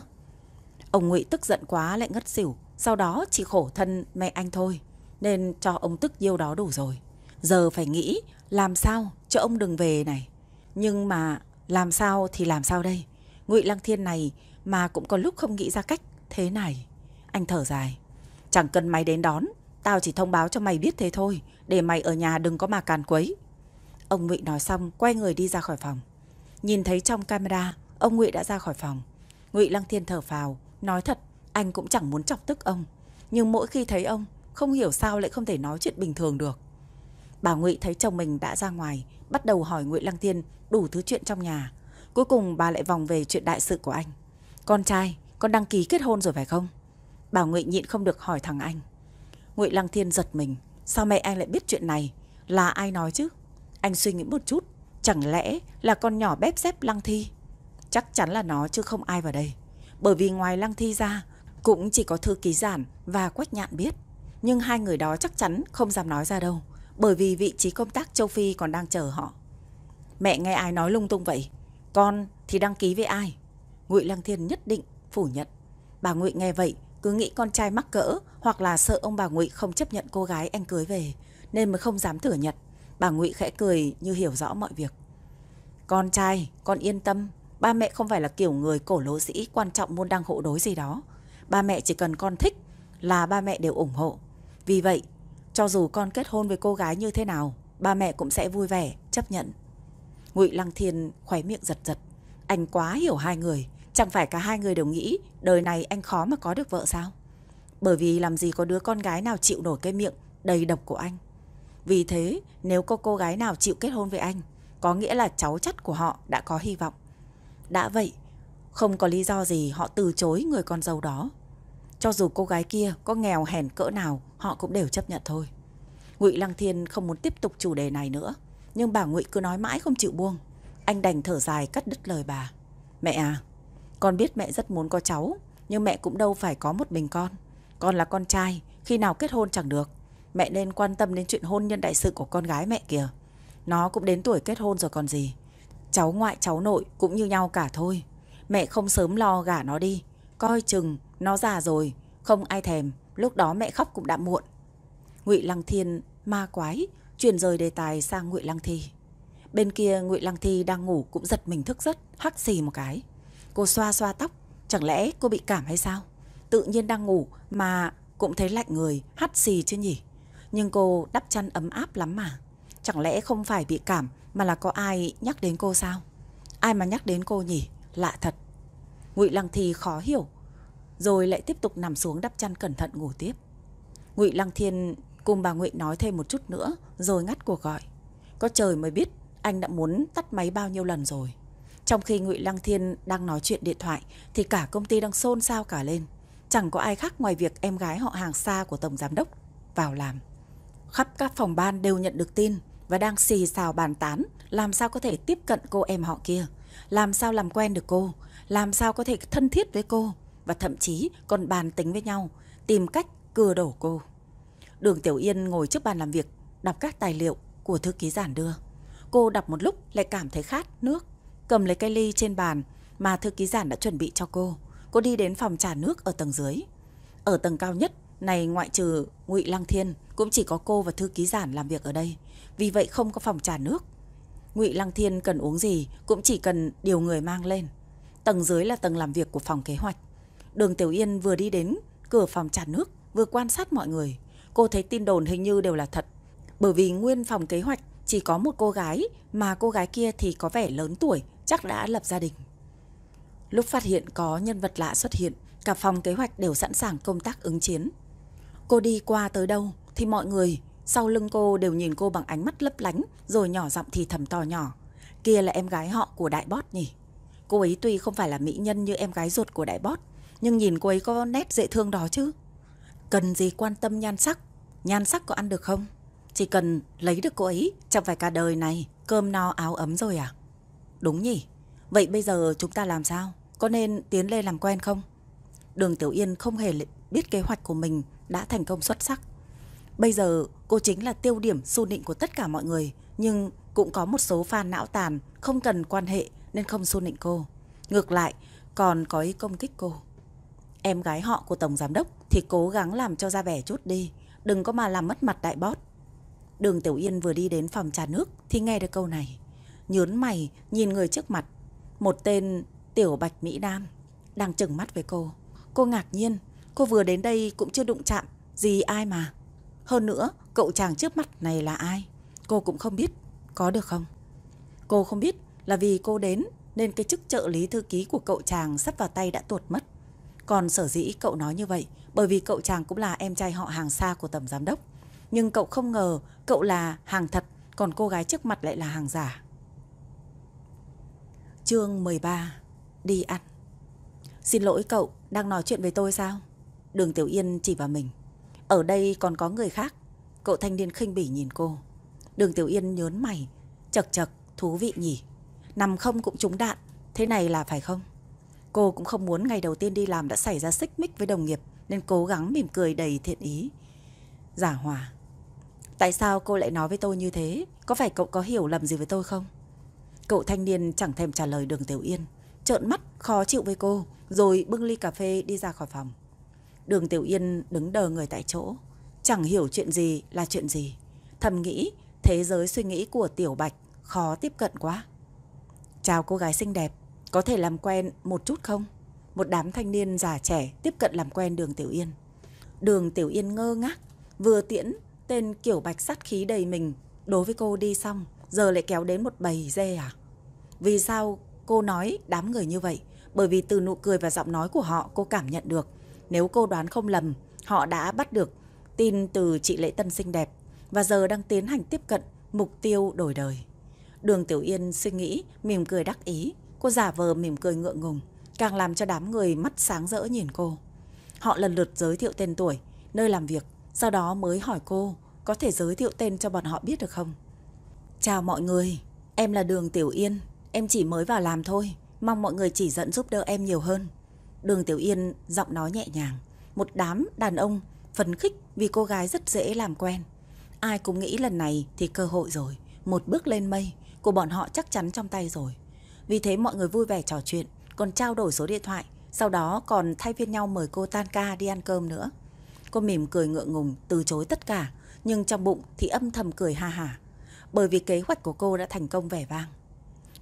Ông Ngụy tức giận quá lại ngất xỉu, sau đó chỉ khổ thân mẹ anh thôi, nên cho ông tức yêu đó đủ rồi. Giờ phải nghĩ làm sao cho ông đừng về này. Nhưng mà làm sao thì làm sao đây? Ngụy Lăng Thiên này mà cũng có lúc không nghĩ ra cách thế này. Anh thở dài. Chẳng cần mày đến đón, tao chỉ thông báo cho mày biết thế thôi, để mày ở nhà đừng có mà càn quấy. Ông Ngụy nói xong quay người đi ra khỏi phòng. Nhìn thấy trong camera, ông Ngụy đã ra khỏi phòng. Ngụy Lăng Thiên thở phào, nói thật, anh cũng chẳng muốn chọc tức ông, nhưng mỗi khi thấy ông, không hiểu sao lại không thể nói chuyện bình thường được. Bà Ngụy thấy chồng mình đã ra ngoài, bắt đầu hỏi Ngụy Lăng Thiên đủ thứ chuyện trong nhà. Cuối cùng bà lại vòng về chuyện đại sự của anh. Con trai, con đăng ký kết hôn rồi phải không? Bà Ngụy nhịn không được hỏi thằng anh. Ngụy Lăng Thiên giật mình, sao mẹ anh lại biết chuyện này? Là ai nói chứ? Anh suy nghĩ một chút, chẳng lẽ là con nhỏ bếp xếp Lăng Thi? Chắc chắn là nó chứ không ai vào đây. Bởi vì ngoài Lăng Thi ra, cũng chỉ có thư ký giản và Quách Nhạn biết. Nhưng hai người đó chắc chắn không dám nói ra đâu, bởi vì vị trí công tác châu Phi còn đang chờ họ. Mẹ nghe ai nói lung tung vậy? Con thì đăng ký với ai? Ngụy Lăng Thiên nhất định phủ nhận. Bà Ngụy nghe vậy, cứ nghĩ con trai mắc cỡ hoặc là sợ ông bà Ngụy không chấp nhận cô gái anh cưới về, nên mới không dám thừa nhận. Bà Ngụy khẽ cười như hiểu rõ mọi việc. Con trai, con yên tâm, ba mẹ không phải là kiểu người cổ lỗ sĩ quan trọng môn đăng hộ đối gì đó. Ba mẹ chỉ cần con thích là ba mẹ đều ủng hộ. Vì vậy, cho dù con kết hôn với cô gái như thế nào, ba mẹ cũng sẽ vui vẻ, chấp nhận. Ngụy Lăng Thiên khóe miệng giật giật. Anh quá hiểu hai người, chẳng phải cả hai người đều nghĩ đời này anh khó mà có được vợ sao? Bởi vì làm gì có đứa con gái nào chịu nổi cái miệng đầy độc của anh. Vì thế, nếu có cô gái nào chịu kết hôn với anh, có nghĩa là cháu chắt của họ đã có hy vọng. Đã vậy, không có lý do gì họ từ chối người con dâu đó. Cho dù cô gái kia có nghèo hèn cỡ nào, họ cũng đều chấp nhận thôi. Ngụy Lăng Thiên không muốn tiếp tục chủ đề này nữa, nhưng bà Ngụy cứ nói mãi không chịu buông. Anh đành thở dài cắt đứt lời bà. Mẹ à, con biết mẹ rất muốn có cháu, nhưng mẹ cũng đâu phải có một mình con. Con là con trai, khi nào kết hôn chẳng được. Mẹ nên quan tâm đến chuyện hôn nhân đại sự của con gái mẹ kìa. Nó cũng đến tuổi kết hôn rồi còn gì. Cháu ngoại cháu nội cũng như nhau cả thôi. Mẹ không sớm lo gả nó đi. Coi chừng, nó già rồi, không ai thèm. Lúc đó mẹ khóc cũng đã muộn. Ngụy Lăng Thiên ma quái chuyển rời đề tài sang Ngụy Lăng Thi. Bên kia Ngụy Lăng Thi đang ngủ cũng giật mình thức giấc, hắt xì một cái. Cô xoa xoa tóc, chẳng lẽ cô bị cảm hay sao? Tự nhiên đang ngủ mà cũng thấy lạnh người, hắt xì chứ nhỉ? Nhưng cô đắp chăn ấm áp lắm mà. Chẳng lẽ không phải bị cảm mà là có ai nhắc đến cô sao? Ai mà nhắc đến cô nhỉ? Lạ thật. Ngụy Lăng Thi khó hiểu, rồi lại tiếp tục nằm xuống đắp chăn cẩn thận ngủ tiếp. Ngụy Lăng Thiên cùng bà Ngụy nói thêm một chút nữa rồi ngắt cuộc gọi. Có trời mới biết anh đã muốn tắt máy bao nhiêu lần rồi. Trong khi Ngụy Lăng Thiên đang nói chuyện điện thoại thì cả công ty đang xôn xao cả lên. Chẳng có ai khác ngoài việc em gái họ hàng xa của tổng giám đốc vào làm. Khắp các phòng ban đều nhận được tin và đang xì xào bàn tán làm sao có thể tiếp cận cô em họ kia, làm sao làm quen được cô, làm sao có thể thân thiết với cô và thậm chí còn bàn tính với nhau, tìm cách cưa đổ cô. Đường Tiểu Yên ngồi trước bàn làm việc, đọc các tài liệu của thư ký giản đưa. Cô đọc một lúc lại cảm thấy khát nước, cầm lấy cây ly trên bàn mà thư ký giản đã chuẩn bị cho cô. Cô đi đến phòng trà nước ở tầng dưới. Ở tầng cao nhất này ngoại trừ Ngụy Lăng Thiên cũng chỉ có cô và thư ký giản làm việc ở đây. Vì vậy không có phòng trà nước. Ngụy Lăng Thiên cần uống gì cũng chỉ cần điều người mang lên. Tầng dưới là tầng làm việc của phòng kế hoạch. Đường Tiểu Yên vừa đi đến cửa phòng trà nước, vừa quan sát mọi người. Cô thấy tin đồn hình như đều là thật. Bởi vì nguyên phòng kế hoạch chỉ có một cô gái, mà cô gái kia thì có vẻ lớn tuổi, chắc đã lập gia đình. Lúc phát hiện có nhân vật lạ xuất hiện, cả phòng kế hoạch đều sẵn sàng công tác ứng chiến. Cô đi qua tới đâu thì mọi người sau lưng cô đều nhìn cô bằng ánh mắt lấp lánh rồi nhỏ giọng thì thầm to nhỏ. Kia là em gái họ của đại bót nhỉ? Cô ấy tuy không phải là mỹ nhân như em gái ruột của đại bót, nhưng nhìn cô ấy có nét dễ thương đó chứ. Cần gì quan tâm nhan sắc, nhan sắc có ăn được không? Chỉ cần lấy được cô ấy, chẳng phải cả đời này cơm no áo ấm rồi à? Đúng nhỉ? Vậy bây giờ chúng ta làm sao? Có nên tiến lên làm quen không? Đường Tiểu Yên không hề biết kế hoạch của mình đã thành công xuất sắc. Bây giờ cô chính là tiêu điểm su nịnh của tất cả mọi người, nhưng cũng có một số fan não tàn không cần quan hệ nên không su nịnh cô. Ngược lại, còn có ý công kích cô. Em gái họ của Tổng Giám Đốc thì cố gắng làm cho ra vẻ chút đi, đừng có mà làm mất mặt đại bót. Đường Tiểu Yên vừa đi đến phòng trà nước thì nghe được câu này. Nhớn mày nhìn người trước mặt, một tên Tiểu Bạch Mỹ Nam đang chừng mắt với cô. Cô ngạc nhiên, cô vừa đến đây cũng chưa đụng chạm gì ai mà. Hơn nữa, cậu chàng trước mặt này là ai? Cô cũng không biết, có được không? Cô không biết là vì cô đến nên cái chức trợ lý thư ký của cậu chàng sắp vào tay đã tuột mất. Còn sở dĩ cậu nói như vậy bởi vì cậu chàng cũng là em trai họ hàng xa của tầm giám đốc. Nhưng cậu không ngờ cậu là hàng thật, còn cô gái trước mặt lại là hàng giả. Chương 13 Đi ăn Xin lỗi cậu, đang nói chuyện với tôi sao? Đường Tiểu Yên chỉ vào mình. Ở đây còn có người khác. Cậu thanh niên khinh bỉ nhìn cô. Đường Tiểu Yên nhớn mày. Chật chật, thú vị nhỉ. Nằm không cũng trúng đạn. Thế này là phải không? Cô cũng không muốn ngày đầu tiên đi làm đã xảy ra xích mích với đồng nghiệp nên cố gắng mỉm cười đầy thiện ý. Giả hòa. Tại sao cô lại nói với tôi như thế? Có phải cậu có hiểu lầm gì với tôi không? Cậu thanh niên chẳng thèm trả lời đường Tiểu Yên. Trợn mắt, khó chịu với cô, rồi bưng ly cà phê đi ra khỏi phòng. Đường Tiểu Yên đứng đờ người tại chỗ, chẳng hiểu chuyện gì là chuyện gì. Thầm nghĩ, thế giới suy nghĩ của Tiểu Bạch khó tiếp cận quá. Chào cô gái xinh đẹp, có thể làm quen một chút không? Một đám thanh niên già trẻ tiếp cận làm quen đường Tiểu Yên. Đường Tiểu Yên ngơ ngác, vừa tiễn tên kiểu bạch sát khí đầy mình đối với cô đi xong, giờ lại kéo đến một bầy dê à? Vì sao cô nói đám người như vậy? Bởi vì từ nụ cười và giọng nói của họ cô cảm nhận được nếu cô đoán không lầm, họ đã bắt được tin từ chị Lễ Tân xinh đẹp và giờ đang tiến hành tiếp cận mục tiêu đổi đời. Đường Tiểu Yên suy nghĩ, mỉm cười đắc ý. Cô giả vờ mỉm cười ngượng ngùng, càng làm cho đám người mắt sáng rỡ nhìn cô. Họ lần lượt giới thiệu tên tuổi, nơi làm việc, sau đó mới hỏi cô có thể giới thiệu tên cho bọn họ biết được không? Chào mọi người, em là Đường Tiểu Yên, em chỉ mới vào làm thôi, mong mọi người chỉ dẫn giúp đỡ em nhiều hơn. Đường Tiểu Yên giọng nói nhẹ nhàng. Một đám đàn ông phấn khích vì cô gái rất dễ làm quen. Ai cũng nghĩ lần này thì cơ hội rồi. Một bước lên mây của bọn họ chắc chắn trong tay rồi. Vì thế mọi người vui vẻ trò chuyện, còn trao đổi số điện thoại. Sau đó còn thay phiên nhau mời cô tan ca đi ăn cơm nữa. Cô mỉm cười ngượng ngùng từ chối tất cả. Nhưng trong bụng thì âm thầm cười ha hả. Bởi vì kế hoạch của cô đã thành công vẻ vang.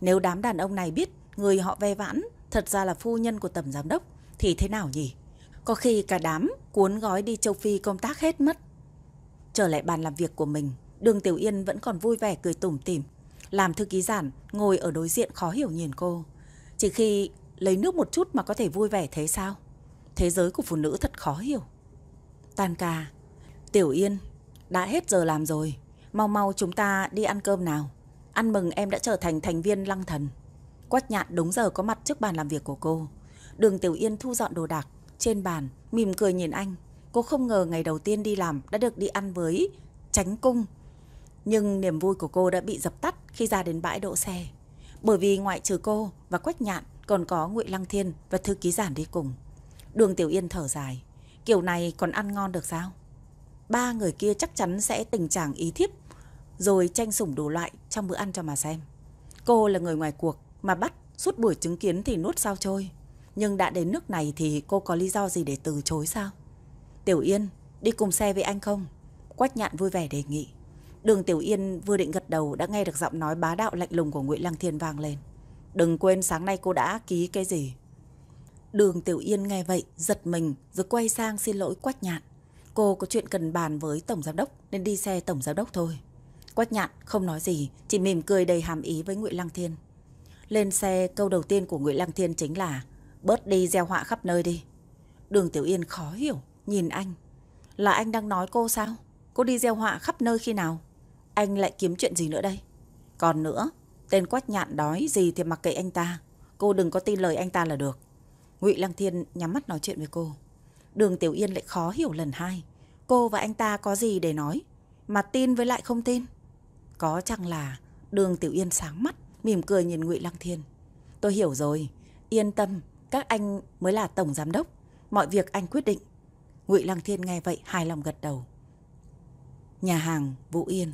Nếu đám đàn ông này biết người họ ve vãn thật ra là phu nhân của tầm giám đốc, thì thế nào nhỉ? Có khi cả đám cuốn gói đi châu Phi công tác hết mất. Trở lại bàn làm việc của mình, đường Tiểu Yên vẫn còn vui vẻ cười tủm tỉm. Làm thư ký giản, ngồi ở đối diện khó hiểu nhìn cô. Chỉ khi lấy nước một chút mà có thể vui vẻ thế sao? Thế giới của phụ nữ thật khó hiểu. Tan ca. Tiểu Yên, đã hết giờ làm rồi. Mau mau chúng ta đi ăn cơm nào. Ăn mừng em đã trở thành thành viên lăng thần. Quách nhạn đúng giờ có mặt trước bàn làm việc của cô. Đường Tiểu Yên thu dọn đồ đạc trên bàn, mỉm cười nhìn anh. Cô không ngờ ngày đầu tiên đi làm đã được đi ăn với tránh cung. Nhưng niềm vui của cô đã bị dập tắt khi ra đến bãi đỗ xe. Bởi vì ngoại trừ cô và Quách Nhạn còn có Ngụy Lăng Thiên và thư ký giản đi cùng. Đường Tiểu Yên thở dài. Kiểu này còn ăn ngon được sao? Ba người kia chắc chắn sẽ tình trạng ý thiếp rồi tranh sủng đủ loại trong bữa ăn cho mà xem. Cô là người ngoài cuộc, mà bắt suốt buổi chứng kiến thì nuốt sao trôi. Nhưng đã đến nước này thì cô có lý do gì để từ chối sao? Tiểu Yên, đi cùng xe với anh không? Quách nhạn vui vẻ đề nghị. Đường Tiểu Yên vừa định gật đầu đã nghe được giọng nói bá đạo lạnh lùng của Ngụy Lăng Thiên vang lên. Đừng quên sáng nay cô đã ký cái gì? Đường Tiểu Yên nghe vậy, giật mình rồi quay sang xin lỗi Quách Nhạn. Cô có chuyện cần bàn với Tổng Giám Đốc nên đi xe Tổng Giám Đốc thôi. Quách Nhạn không nói gì, chỉ mỉm cười đầy hàm ý với Ngụy Lăng Thiên. Lên xe câu đầu tiên của Ngụy Lăng Thiên chính là bớt đi gieo họa khắp nơi đi. Đường Tiểu Yên khó hiểu, nhìn anh. Là anh đang nói cô sao? Cô đi gieo họa khắp nơi khi nào? Anh lại kiếm chuyện gì nữa đây? Còn nữa, tên Quách Nhạn đói gì thì mặc kệ anh ta. Cô đừng có tin lời anh ta là được. Ngụy Lăng Thiên nhắm mắt nói chuyện với cô. Đường Tiểu Yên lại khó hiểu lần hai. Cô và anh ta có gì để nói? Mà tin với lại không tin? Có chăng là đường Tiểu Yên sáng mắt, mỉm cười nhìn Ngụy Lăng Thiên. Tôi hiểu rồi, yên tâm, các anh mới là tổng giám đốc, mọi việc anh quyết định. Ngụy Lăng Thiên nghe vậy hài lòng gật đầu. Nhà hàng Vũ Yên.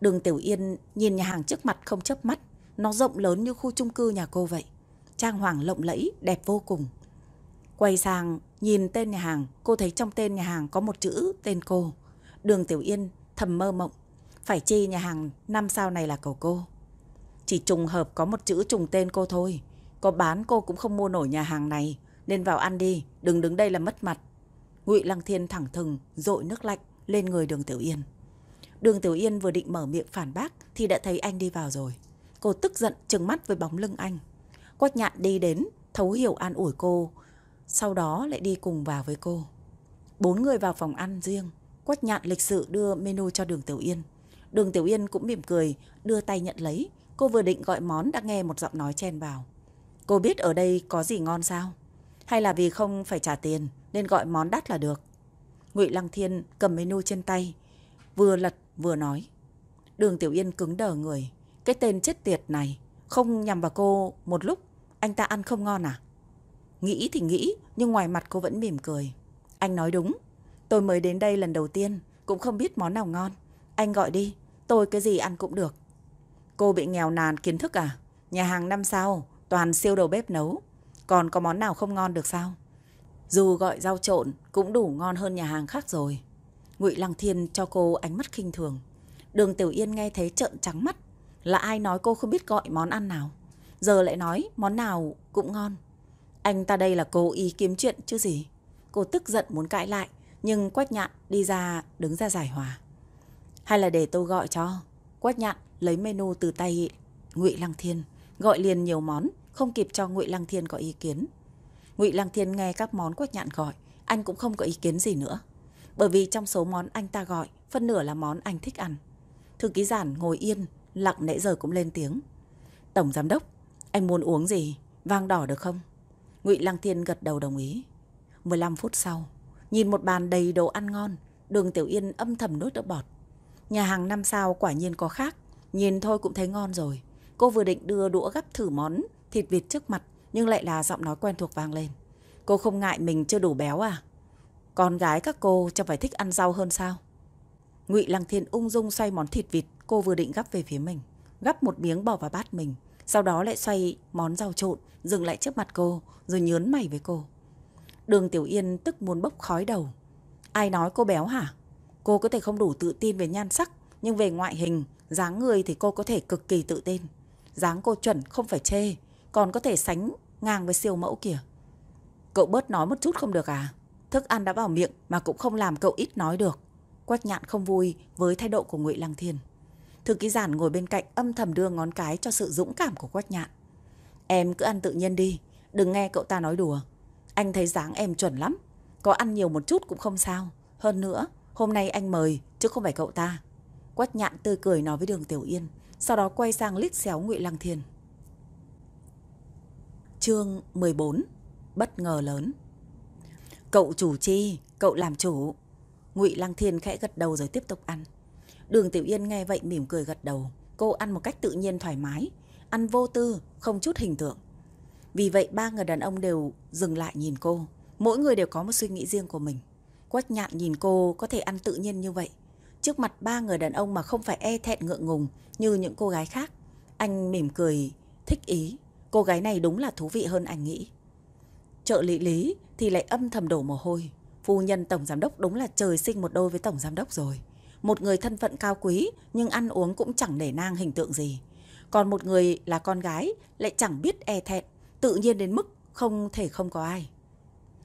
Đường Tiểu Yên nhìn nhà hàng trước mặt không chớp mắt, nó rộng lớn như khu chung cư nhà cô vậy. Trang hoàng lộng lẫy, đẹp vô cùng. Quay sang nhìn tên nhà hàng, cô thấy trong tên nhà hàng có một chữ tên cô. Đường Tiểu Yên thầm mơ mộng, phải chi nhà hàng năm sao này là cầu cô. Chỉ trùng hợp có một chữ trùng tên cô thôi. Có bán cô cũng không mua nổi nhà hàng này, nên vào ăn đi, đừng đứng đây là mất mặt. Ngụy Lăng Thiên thẳng thừng dội nước lạnh lên người Đường Tiểu Yên. Đường Tiểu Yên vừa định mở miệng phản bác thì đã thấy anh đi vào rồi. Cô tức giận trừng mắt với bóng lưng anh. Quách nhạn đi đến, thấu hiểu an ủi cô, sau đó lại đi cùng vào với cô. Bốn người vào phòng ăn riêng, Quách nhạn lịch sự đưa menu cho đường Tiểu Yên. Đường Tiểu Yên cũng mỉm cười, đưa tay nhận lấy. Cô vừa định gọi món đã nghe một giọng nói chen vào. Cô biết ở đây có gì ngon sao? Hay là vì không phải trả tiền nên gọi món đắt là được? Ngụy Lăng Thiên cầm menu trên tay, vừa lật vừa nói. Đường Tiểu Yên cứng đờ người. Cái tên chết tiệt này không nhằm vào cô một lúc anh ta ăn không ngon à? Nghĩ thì nghĩ, nhưng ngoài mặt cô vẫn mỉm cười. Anh nói đúng, tôi mới đến đây lần đầu tiên, cũng không biết món nào ngon. Anh gọi đi, tôi cái gì ăn cũng được. Cô bị nghèo nàn kiến thức à? Nhà hàng năm sao, toàn siêu đầu bếp nấu. Còn có món nào không ngon được sao? Dù gọi rau trộn cũng đủ ngon hơn nhà hàng khác rồi. Ngụy Lăng Thiên cho cô ánh mắt khinh thường. Đường Tiểu Yên nghe thấy trợn trắng mắt. Là ai nói cô không biết gọi món ăn nào? Giờ lại nói món nào cũng ngon. Anh ta đây là cố ý kiếm chuyện chứ gì. Cô tức giận muốn cãi lại. Nhưng Quách Nhạn đi ra đứng ra giải hòa. Hay là để tôi gọi cho. Quách Nhạn lấy menu từ tay Ngụy Lăng Thiên. Gọi liền nhiều món. Không kịp cho Ngụy Lăng Thiên có ý kiến. Ngụy Lăng Thiên nghe các món Quách Nhạn gọi. Anh cũng không có ý kiến gì nữa. Bởi vì trong số món anh ta gọi, phân nửa là món anh thích ăn. Thư ký giản ngồi yên, lặng nãy giờ cũng lên tiếng. Tổng giám đốc, anh muốn uống gì? Vang đỏ được không? Ngụy Lăng Thiên gật đầu đồng ý. 15 phút sau, nhìn một bàn đầy đồ ăn ngon, đường Tiểu Yên âm thầm nuốt nước bọt. Nhà hàng năm sao quả nhiên có khác, nhìn thôi cũng thấy ngon rồi. Cô vừa định đưa đũa gắp thử món thịt vịt trước mặt, nhưng lại là giọng nói quen thuộc vang lên. Cô không ngại mình chưa đủ béo à? Con gái các cô chẳng phải thích ăn rau hơn sao? Ngụy Lăng Thiên ung dung xoay món thịt vịt cô vừa định gắp về phía mình. Gắp một miếng bỏ vào bát mình. Sau đó lại xoay món rau trộn, dừng lại trước mặt cô, rồi nhớn mày với cô. Đường Tiểu Yên tức muốn bốc khói đầu. Ai nói cô béo hả? Cô có thể không đủ tự tin về nhan sắc, nhưng về ngoại hình, dáng người thì cô có thể cực kỳ tự tin. Dáng cô chuẩn không phải chê, còn có thể sánh ngang với siêu mẫu kìa. Cậu bớt nói một chút không được à? Thức ăn đã vào miệng mà cũng không làm cậu ít nói được. Quách nhạn không vui với thái độ của Ngụy Lăng Thiên. Thư ký giản ngồi bên cạnh âm thầm đưa ngón cái cho sự dũng cảm của Quách nhạn. Em cứ ăn tự nhiên đi, đừng nghe cậu ta nói đùa. Anh thấy dáng em chuẩn lắm, có ăn nhiều một chút cũng không sao. Hơn nữa, hôm nay anh mời chứ không phải cậu ta. Quách nhạn tươi cười nói với đường Tiểu Yên, sau đó quay sang lít xéo Ngụy Lăng Thiên. Chương 14 Bất ngờ lớn Cậu chủ chi, cậu làm chủ. Ngụy Lăng Thiên khẽ gật đầu rồi tiếp tục ăn. Đường Tiểu Yên nghe vậy mỉm cười gật đầu. Cô ăn một cách tự nhiên thoải mái, ăn vô tư, không chút hình tượng. Vì vậy ba người đàn ông đều dừng lại nhìn cô. Mỗi người đều có một suy nghĩ riêng của mình. Quách nhạn nhìn cô có thể ăn tự nhiên như vậy. Trước mặt ba người đàn ông mà không phải e thẹn ngượng ngùng như những cô gái khác. Anh mỉm cười, thích ý. Cô gái này đúng là thú vị hơn anh nghĩ. Trợ lý lý thì lại âm thầm đổ mồ hôi. Phu nhân tổng giám đốc đúng là trời sinh một đôi với tổng giám đốc rồi. Một người thân phận cao quý nhưng ăn uống cũng chẳng để nang hình tượng gì. Còn một người là con gái lại chẳng biết e thẹn, tự nhiên đến mức không thể không có ai.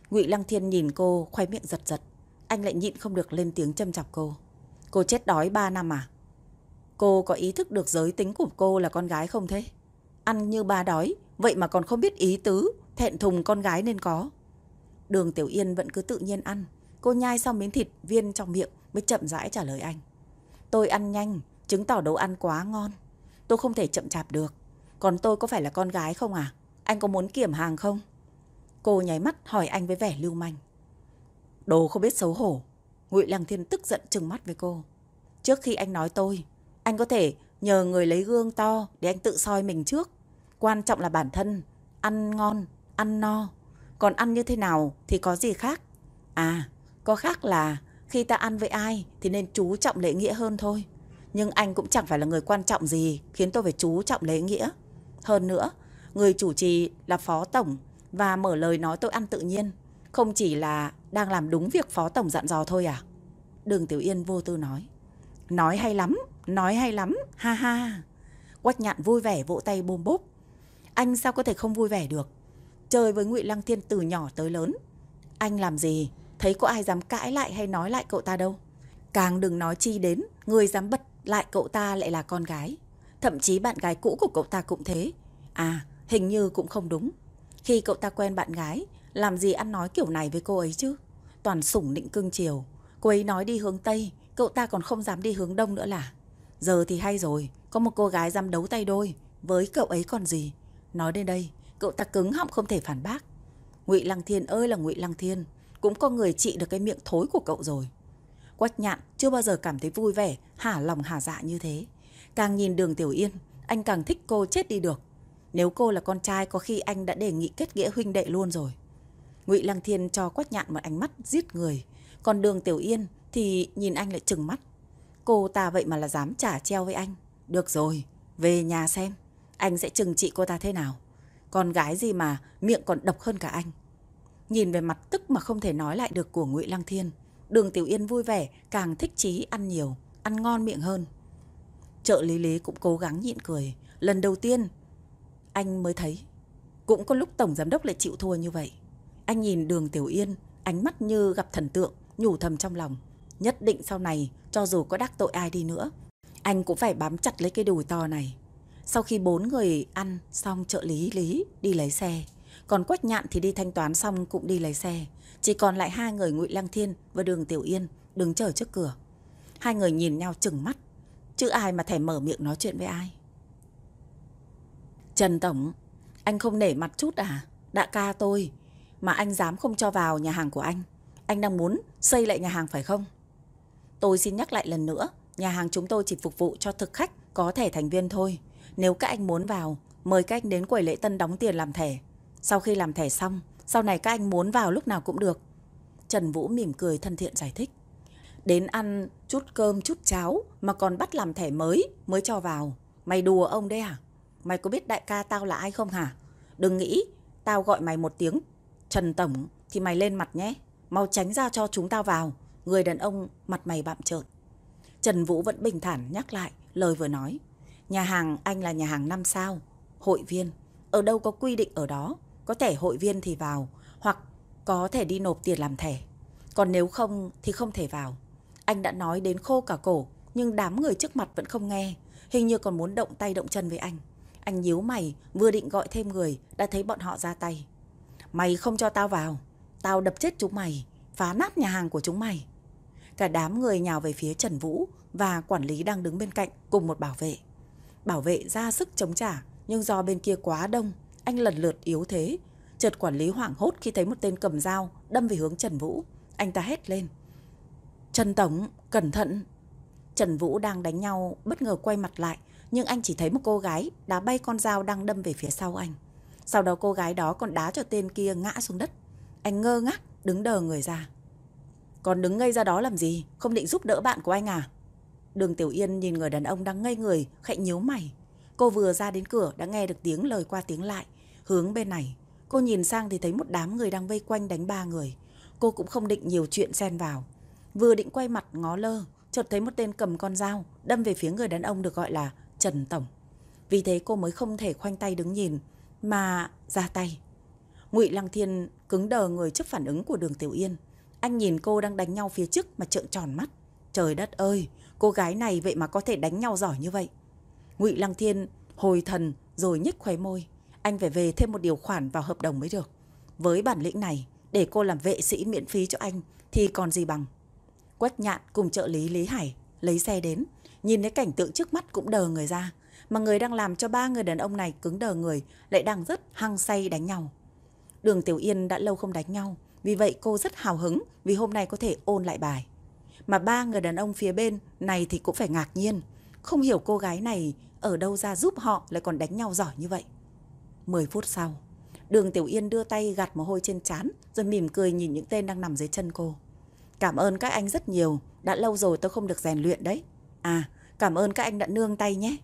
Ngụy Lăng Thiên nhìn cô khoe miệng giật giật, anh lại nhịn không được lên tiếng châm chọc cô. Cô chết đói 3 năm à? Cô có ý thức được giới tính của cô là con gái không thế? Ăn như ba đói, vậy mà còn không biết ý tứ, thẹn thùng con gái nên có. Đường Tiểu Yên vẫn cứ tự nhiên ăn. Cô nhai xong miếng thịt viên trong miệng mới chậm rãi trả lời anh. Tôi ăn nhanh, chứng tỏ đồ ăn quá ngon. Tôi không thể chậm chạp được. Còn tôi có phải là con gái không à? Anh có muốn kiểm hàng không? Cô nháy mắt hỏi anh với vẻ lưu manh. Đồ không biết xấu hổ. Ngụy Lăng Thiên tức giận trừng mắt với cô. Trước khi anh nói tôi, anh có thể nhờ người lấy gương to để anh tự soi mình trước. Quan trọng là bản thân, ăn ngon, ăn no. Còn ăn như thế nào thì có gì khác? À, có khác là khi ta ăn với ai thì nên chú trọng lễ nghĩa hơn thôi. Nhưng anh cũng chẳng phải là người quan trọng gì khiến tôi phải chú trọng lễ nghĩa. Hơn nữa, người chủ trì là phó tổng và mở lời nói tôi ăn tự nhiên. Không chỉ là đang làm đúng việc phó tổng dặn dò thôi à? Đường Tiểu Yên vô tư nói. Nói hay lắm, nói hay lắm, ha ha. Quách nhạn vui vẻ vỗ tay bôm bốp. Anh sao có thể không vui vẻ được? Chơi với Ngụy Lăng Thiên từ nhỏ tới lớn. Anh làm gì? Thấy có ai dám cãi lại hay nói lại cậu ta đâu. Càng đừng nói chi đến, người dám bật lại cậu ta lại là con gái. Thậm chí bạn gái cũ của cậu ta cũng thế. À, hình như cũng không đúng. Khi cậu ta quen bạn gái, làm gì ăn nói kiểu này với cô ấy chứ? Toàn sủng nịnh cưng chiều. Cô ấy nói đi hướng Tây, cậu ta còn không dám đi hướng Đông nữa là. Giờ thì hay rồi, có một cô gái dám đấu tay đôi, với cậu ấy còn gì. Nói đến đây, cậu ta cứng họng không thể phản bác. Ngụy Lăng Thiên ơi là Ngụy Lăng Thiên, cũng có người trị được cái miệng thối của cậu rồi. Quách nhạn chưa bao giờ cảm thấy vui vẻ, hả lòng hả dạ như thế. Càng nhìn đường Tiểu Yên, anh càng thích cô chết đi được. Nếu cô là con trai có khi anh đã đề nghị kết nghĩa huynh đệ luôn rồi. Ngụy Lăng Thiên cho Quách nhạn một ánh mắt giết người. Còn đường Tiểu Yên thì nhìn anh lại trừng mắt. Cô ta vậy mà là dám trả treo với anh. Được rồi, về nhà xem. Anh sẽ trừng trị cô ta thế nào. Con gái gì mà miệng còn độc hơn cả anh. Nhìn về mặt tức mà không thể nói lại được của Ngụy Lăng Thiên. Đường Tiểu Yên vui vẻ, càng thích chí ăn nhiều, ăn ngon miệng hơn. Trợ lý lý cũng cố gắng nhịn cười. Lần đầu tiên, anh mới thấy. Cũng có lúc Tổng Giám Đốc lại chịu thua như vậy. Anh nhìn đường Tiểu Yên, ánh mắt như gặp thần tượng, nhủ thầm trong lòng. Nhất định sau này, cho dù có đắc tội ai đi nữa, anh cũng phải bám chặt lấy cái đùi to này. Sau khi bốn người ăn xong trợ lý lý đi lấy xe. Còn Quách Nhạn thì đi thanh toán xong cũng đi lấy xe. Chỉ còn lại hai người Ngụy Lăng Thiên và Đường Tiểu Yên đứng chờ trước cửa. Hai người nhìn nhau chừng mắt. Chứ ai mà thèm mở miệng nói chuyện với ai. Trần Tổng, anh không nể mặt chút à? Đại ca tôi, mà anh dám không cho vào nhà hàng của anh. Anh đang muốn xây lại nhà hàng phải không? Tôi xin nhắc lại lần nữa, nhà hàng chúng tôi chỉ phục vụ cho thực khách có thẻ thành viên thôi. Nếu các anh muốn vào, mời các anh đến quầy lễ tân đóng tiền làm thẻ. Sau khi làm thẻ xong, sau này các anh muốn vào lúc nào cũng được. Trần Vũ mỉm cười thân thiện giải thích. Đến ăn chút cơm chút cháo mà còn bắt làm thẻ mới mới cho vào. Mày đùa ông đấy à? Mày có biết đại ca tao là ai không hả? Đừng nghĩ tao gọi mày một tiếng Trần Tổng thì mày lên mặt nhé. Mau tránh ra cho chúng tao vào. Người đàn ông mặt mày bạm trợn. Trần Vũ vẫn bình thản nhắc lại lời vừa nói. Nhà hàng anh là nhà hàng năm sao, hội viên. Ở đâu có quy định ở đó, có thể hội viên thì vào, hoặc có thể đi nộp tiền làm thẻ. Còn nếu không thì không thể vào. Anh đã nói đến khô cả cổ, nhưng đám người trước mặt vẫn không nghe. Hình như còn muốn động tay động chân với anh. Anh nhíu mày, vừa định gọi thêm người, đã thấy bọn họ ra tay. Mày không cho tao vào, tao đập chết chúng mày, phá nát nhà hàng của chúng mày. Cả đám người nhào về phía Trần Vũ và quản lý đang đứng bên cạnh cùng một bảo vệ. Bảo vệ ra sức chống trả, nhưng do bên kia quá đông, anh lần lượt yếu thế. Chợt quản lý hoảng hốt khi thấy một tên cầm dao đâm về hướng Trần Vũ. Anh ta hét lên. Trần Tổng, cẩn thận. Trần Vũ đang đánh nhau, bất ngờ quay mặt lại, nhưng anh chỉ thấy một cô gái đá bay con dao đang đâm về phía sau anh. Sau đó cô gái đó còn đá cho tên kia ngã xuống đất. Anh ngơ ngác, đứng đờ người ra. Còn đứng ngây ra đó làm gì? Không định giúp đỡ bạn của anh à? Đường Tiểu Yên nhìn người đàn ông đang ngây người, khẽ nhíu mày. Cô vừa ra đến cửa đã nghe được tiếng lời qua tiếng lại, hướng bên này. Cô nhìn sang thì thấy một đám người đang vây quanh đánh ba người. Cô cũng không định nhiều chuyện xen vào. Vừa định quay mặt ngó lơ, chợt thấy một tên cầm con dao đâm về phía người đàn ông được gọi là Trần Tổng. Vì thế cô mới không thể khoanh tay đứng nhìn, mà ra tay. Ngụy Lăng Thiên cứng đờ người trước phản ứng của Đường Tiểu Yên. Anh nhìn cô đang đánh nhau phía trước mà trợn tròn mắt. Trời đất ơi, cô gái này vậy mà có thể đánh nhau giỏi như vậy. Ngụy Lăng Thiên hồi thần rồi nhếch khóe môi. Anh phải về thêm một điều khoản vào hợp đồng mới được. Với bản lĩnh này, để cô làm vệ sĩ miễn phí cho anh thì còn gì bằng. Quách nhạn cùng trợ lý Lý Hải lấy xe đến. Nhìn thấy cảnh tượng trước mắt cũng đờ người ra. Mà người đang làm cho ba người đàn ông này cứng đờ người lại đang rất hăng say đánh nhau. Đường Tiểu Yên đã lâu không đánh nhau. Vì vậy cô rất hào hứng vì hôm nay có thể ôn lại bài. Mà ba người đàn ông phía bên này thì cũng phải ngạc nhiên. Không hiểu cô gái này ở đâu ra giúp họ lại còn đánh nhau giỏi như vậy. 10 phút sau, đường Tiểu Yên đưa tay gạt mồ hôi trên trán rồi mỉm cười nhìn những tên đang nằm dưới chân cô. Cảm ơn các anh rất nhiều, đã lâu rồi tôi không được rèn luyện đấy. À, cảm ơn các anh đã nương tay nhé.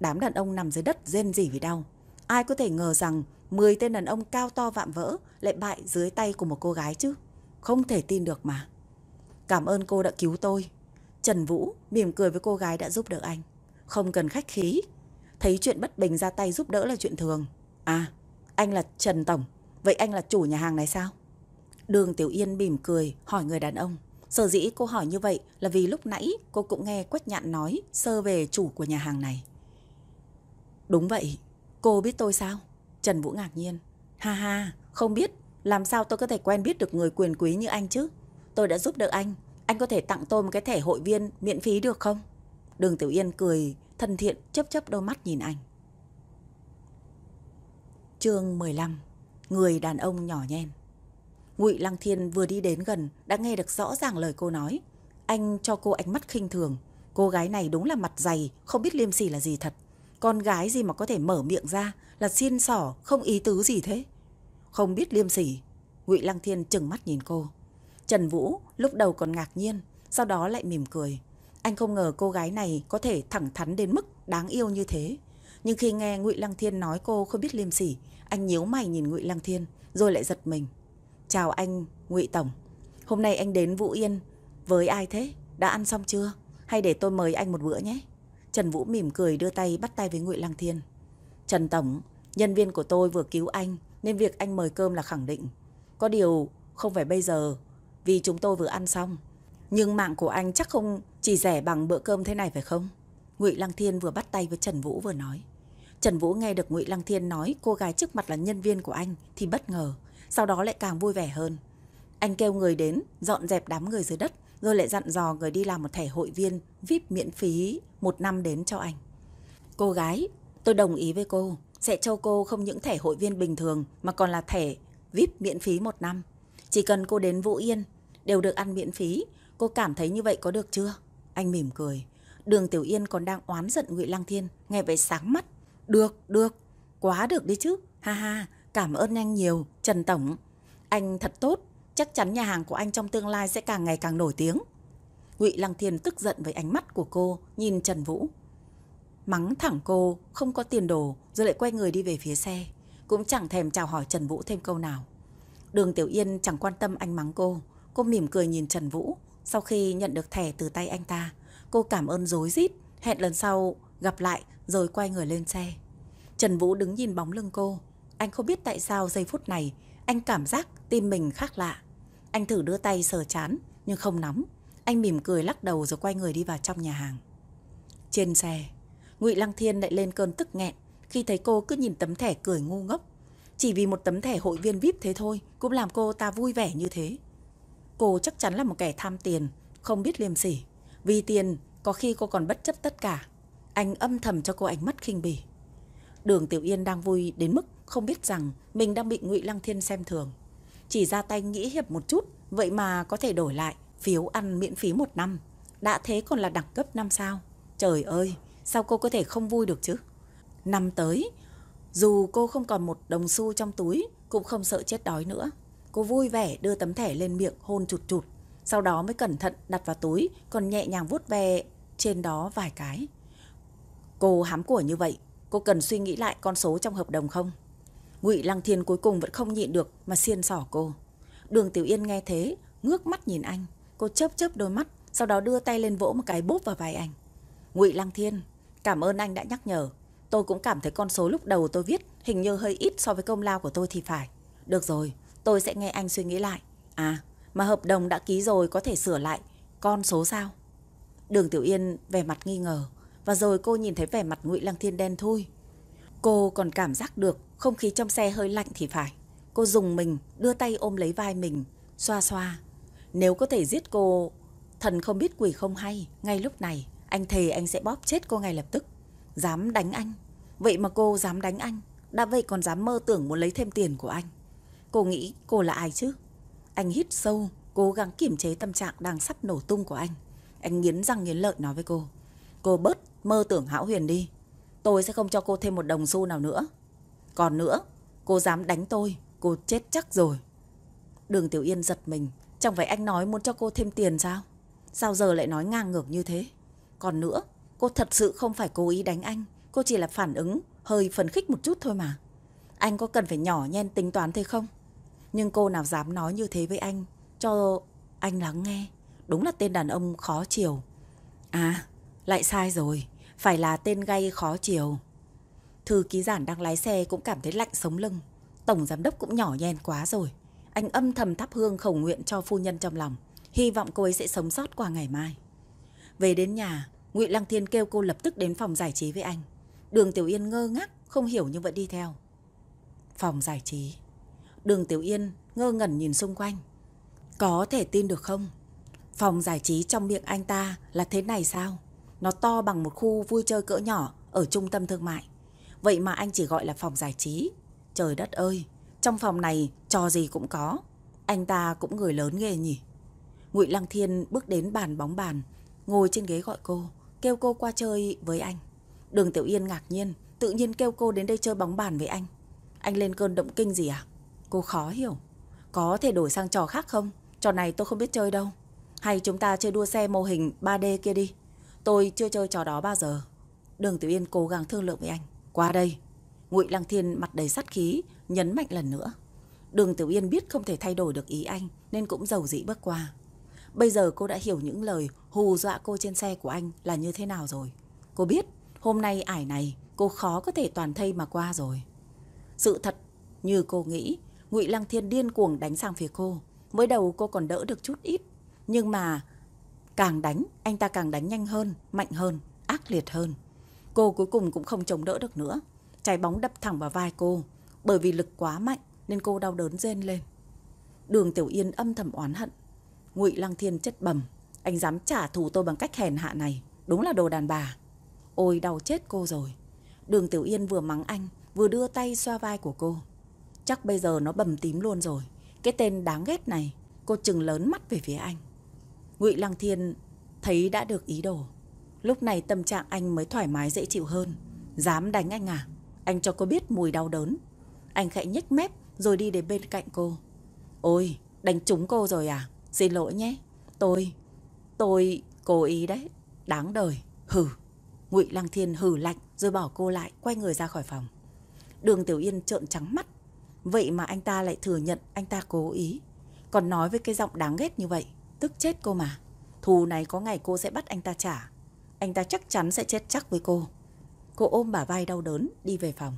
Đám đàn ông nằm dưới đất rên rỉ vì đau. Ai có thể ngờ rằng 10 tên đàn ông cao to vạm vỡ lại bại dưới tay của một cô gái chứ. Không thể tin được mà. Cảm ơn cô đã cứu tôi. Trần Vũ mỉm cười với cô gái đã giúp đỡ anh. Không cần khách khí. Thấy chuyện bất bình ra tay giúp đỡ là chuyện thường. À, anh là Trần Tổng. Vậy anh là chủ nhà hàng này sao? Đường Tiểu Yên mỉm cười hỏi người đàn ông. Sở dĩ cô hỏi như vậy là vì lúc nãy cô cũng nghe Quách Nhạn nói sơ về chủ của nhà hàng này. Đúng vậy, cô biết tôi sao? Trần Vũ ngạc nhiên. Ha ha, không biết. Làm sao tôi có thể quen biết được người quyền quý như anh chứ? Tôi đã giúp đỡ anh. Anh có thể tặng tôi một cái thẻ hội viên miễn phí được không? Đường Tiểu Yên cười thân thiện chấp chấp đôi mắt nhìn anh. Chương 15 Người đàn ông nhỏ nhen Ngụy Lăng Thiên vừa đi đến gần đã nghe được rõ ràng lời cô nói. Anh cho cô ánh mắt khinh thường. Cô gái này đúng là mặt dày, không biết liêm sỉ là gì thật. Con gái gì mà có thể mở miệng ra là xiên sỏ, không ý tứ gì thế. Không biết liêm sỉ. Ngụy Lăng Thiên chừng mắt nhìn cô. Trần Vũ lúc đầu còn ngạc nhiên, sau đó lại mỉm cười. Anh không ngờ cô gái này có thể thẳng thắn đến mức đáng yêu như thế. Nhưng khi nghe Ngụy Lăng Thiên nói cô không biết liêm sỉ, anh nhíu mày nhìn Ngụy Lăng Thiên, rồi lại giật mình. Chào anh, Ngụy Tổng. Hôm nay anh đến Vũ Yên với ai thế? Đã ăn xong chưa? Hay để tôi mời anh một bữa nhé? Trần Vũ mỉm cười đưa tay bắt tay với Ngụy Lăng Thiên. Trần Tổng, nhân viên của tôi vừa cứu anh nên việc anh mời cơm là khẳng định. Có điều không phải bây giờ vì chúng tôi vừa ăn xong. Nhưng mạng của anh chắc không chỉ rẻ bằng bữa cơm thế này phải không? Ngụy Lăng Thiên vừa bắt tay với Trần Vũ vừa nói. Trần Vũ nghe được Ngụy Lăng Thiên nói cô gái trước mặt là nhân viên của anh thì bất ngờ, sau đó lại càng vui vẻ hơn. Anh kêu người đến, dọn dẹp đám người dưới đất, rồi lại dặn dò người đi làm một thẻ hội viên VIP miễn phí một năm đến cho anh. Cô gái, tôi đồng ý với cô, sẽ cho cô không những thẻ hội viên bình thường mà còn là thẻ VIP miễn phí một năm. Chỉ cần cô đến Vũ Yên, đều được ăn miễn phí. Cô cảm thấy như vậy có được chưa? Anh mỉm cười. Đường Tiểu Yên còn đang oán giận Ngụy Lăng Thiên, nghe vậy sáng mắt. Được, được, quá được đi chứ. Ha ha, cảm ơn anh nhiều, Trần Tổng. Anh thật tốt, chắc chắn nhà hàng của anh trong tương lai sẽ càng ngày càng nổi tiếng. Ngụy Lăng Thiên tức giận với ánh mắt của cô, nhìn Trần Vũ. Mắng thẳng cô, không có tiền đồ, rồi lại quay người đi về phía xe. Cũng chẳng thèm chào hỏi Trần Vũ thêm câu nào. Đường Tiểu Yên chẳng quan tâm anh mắng cô. Cô mỉm cười nhìn Trần Vũ. Sau khi nhận được thẻ từ tay anh ta, cô cảm ơn dối rít hẹn lần sau gặp lại rồi quay người lên xe. Trần Vũ đứng nhìn bóng lưng cô. Anh không biết tại sao giây phút này anh cảm giác tim mình khác lạ. Anh thử đưa tay sờ chán nhưng không nóng. Anh mỉm cười lắc đầu rồi quay người đi vào trong nhà hàng. Trên xe, Ngụy Lăng Thiên lại lên cơn tức nghẹn khi thấy cô cứ nhìn tấm thẻ cười ngu ngốc. Chỉ vì một tấm thẻ hội viên VIP thế thôi cũng làm cô ta vui vẻ như thế. Cô chắc chắn là một kẻ tham tiền, không biết liêm sỉ. Vì tiền, có khi cô còn bất chấp tất cả. Anh âm thầm cho cô ánh mắt khinh bỉ. Đường Tiểu Yên đang vui đến mức không biết rằng mình đang bị Ngụy Lăng Thiên xem thường. Chỉ ra tay nghĩ hiệp một chút, vậy mà có thể đổi lại phiếu ăn miễn phí một năm. Đã thế còn là đẳng cấp năm sao. Trời ơi, sao cô có thể không vui được chứ? Năm tới, dù cô không còn một đồng xu trong túi, cũng không sợ chết đói nữa. Cô vui vẻ đưa tấm thẻ lên miệng hôn chụt chụt. Sau đó mới cẩn thận đặt vào túi, còn nhẹ nhàng vuốt ve trên đó vài cái. Cô hám của như vậy, cô cần suy nghĩ lại con số trong hợp đồng không? Ngụy Lăng Thiên cuối cùng vẫn không nhịn được mà xiên xỏ cô. Đường Tiểu Yên nghe thế, ngước mắt nhìn anh. Cô chớp chớp đôi mắt, sau đó đưa tay lên vỗ một cái bốp vào vai anh. Ngụy Lăng Thiên, cảm ơn anh đã nhắc nhở. Tôi cũng cảm thấy con số lúc đầu tôi viết hình như hơi ít so với công lao của tôi thì phải. Được rồi, tôi sẽ nghe anh suy nghĩ lại. À, mà hợp đồng đã ký rồi có thể sửa lại. Con số sao? Đường Tiểu Yên vẻ mặt nghi ngờ. Và rồi cô nhìn thấy vẻ mặt Ngụy Lăng Thiên đen thui. Cô còn cảm giác được không khí trong xe hơi lạnh thì phải. Cô dùng mình, đưa tay ôm lấy vai mình, xoa xoa. Nếu có thể giết cô, thần không biết quỷ không hay, ngay lúc này, anh thề anh sẽ bóp chết cô ngay lập tức. Dám đánh anh. Vậy mà cô dám đánh anh. Đã vậy còn dám mơ tưởng muốn lấy thêm tiền của anh. Cô nghĩ cô là ai chứ? Anh hít sâu, cố gắng kiểm chế tâm trạng đang sắp nổ tung của anh. Anh nghiến răng nghiến lợi nói với cô. Cô bớt mơ tưởng hão huyền đi. Tôi sẽ không cho cô thêm một đồng xu nào nữa. Còn nữa, cô dám đánh tôi, cô chết chắc rồi. Đường Tiểu Yên giật mình. Chẳng phải anh nói muốn cho cô thêm tiền sao? Sao giờ lại nói ngang ngược như thế? Còn nữa, cô thật sự không phải cố ý đánh anh. Cô chỉ là phản ứng hơi phấn khích một chút thôi mà. Anh có cần phải nhỏ nhen tính toán thế không? Nhưng cô nào dám nói như thế với anh Cho anh lắng nghe Đúng là tên đàn ông khó chiều À lại sai rồi Phải là tên gay khó chiều Thư ký giản đang lái xe cũng cảm thấy lạnh sống lưng Tổng giám đốc cũng nhỏ nhen quá rồi Anh âm thầm thắp hương khẩu nguyện cho phu nhân trong lòng, Hy vọng cô ấy sẽ sống sót qua ngày mai Về đến nhà, Ngụy Lăng Thiên kêu cô lập tức đến phòng giải trí với anh Đường Tiểu Yên ngơ ngác, Không hiểu nhưng vẫn đi theo Phòng giải trí Đường Tiểu Yên ngơ ngẩn nhìn xung quanh. Có thể tin được không? Phòng giải trí trong miệng anh ta là thế này sao? Nó to bằng một khu vui chơi cỡ nhỏ ở trung tâm thương mại. Vậy mà anh chỉ gọi là phòng giải trí. Trời đất ơi, trong phòng này trò gì cũng có. Anh ta cũng người lớn ghê nhỉ. Ngụy Lăng Thiên bước đến bàn bóng bàn, ngồi trên ghế gọi cô, kêu cô qua chơi với anh. Đường Tiểu Yên ngạc nhiên, tự nhiên kêu cô đến đây chơi bóng bàn với anh. Anh lên cơn động kinh gì à? Cô khó hiểu. Có thể đổi sang trò khác không? Trò này tôi không biết chơi đâu. Hay chúng ta chơi đua xe mô hình 3D kia đi. Tôi chưa chơi trò đó bao giờ. Đường Tiểu Yên cố gắng thương lượng với anh. Qua đây. Ngụy Lăng Thiên mặt đầy sắt khí, nhấn mạnh lần nữa. Đường Tiểu Yên biết không thể thay đổi được ý anh, nên cũng giàu dĩ bước qua. Bây giờ cô đã hiểu những lời hù dọa cô trên xe của anh là như thế nào rồi. Cô biết, hôm nay ải này cô khó có thể toàn thây mà qua rồi. Sự thật như cô nghĩ, Ngụy Lăng Thiên điên cuồng đánh sang phía cô. Mới đầu cô còn đỡ được chút ít, nhưng mà càng đánh, anh ta càng đánh nhanh hơn, mạnh hơn, ác liệt hơn. Cô cuối cùng cũng không chống đỡ được nữa. Trái bóng đập thẳng vào vai cô, bởi vì lực quá mạnh nên cô đau đớn rên lên. Đường Tiểu Yên âm thầm oán hận. Ngụy Lăng Thiên chất bầm, anh dám trả thù tôi bằng cách hèn hạ này, đúng là đồ đàn bà. Ôi đau chết cô rồi. Đường Tiểu Yên vừa mắng anh, vừa đưa tay xoa vai của cô. Chắc bây giờ nó bầm tím luôn rồi. Cái tên đáng ghét này, cô chừng lớn mắt về phía anh. Ngụy Lăng Thiên thấy đã được ý đồ. Lúc này tâm trạng anh mới thoải mái dễ chịu hơn. Dám đánh anh à? Anh cho cô biết mùi đau đớn. Anh khẽ nhếch mép rồi đi đến bên cạnh cô. Ôi, đánh trúng cô rồi à? Xin lỗi nhé. Tôi, tôi cố ý đấy. Đáng đời. Hừ. Ngụy Lăng Thiên hừ lạnh rồi bỏ cô lại quay người ra khỏi phòng. Đường Tiểu Yên trợn trắng mắt Vậy mà anh ta lại thừa nhận anh ta cố ý. Còn nói với cái giọng đáng ghét như vậy, tức chết cô mà. Thù này có ngày cô sẽ bắt anh ta trả. Anh ta chắc chắn sẽ chết chắc với cô. Cô ôm bả vai đau đớn, đi về phòng.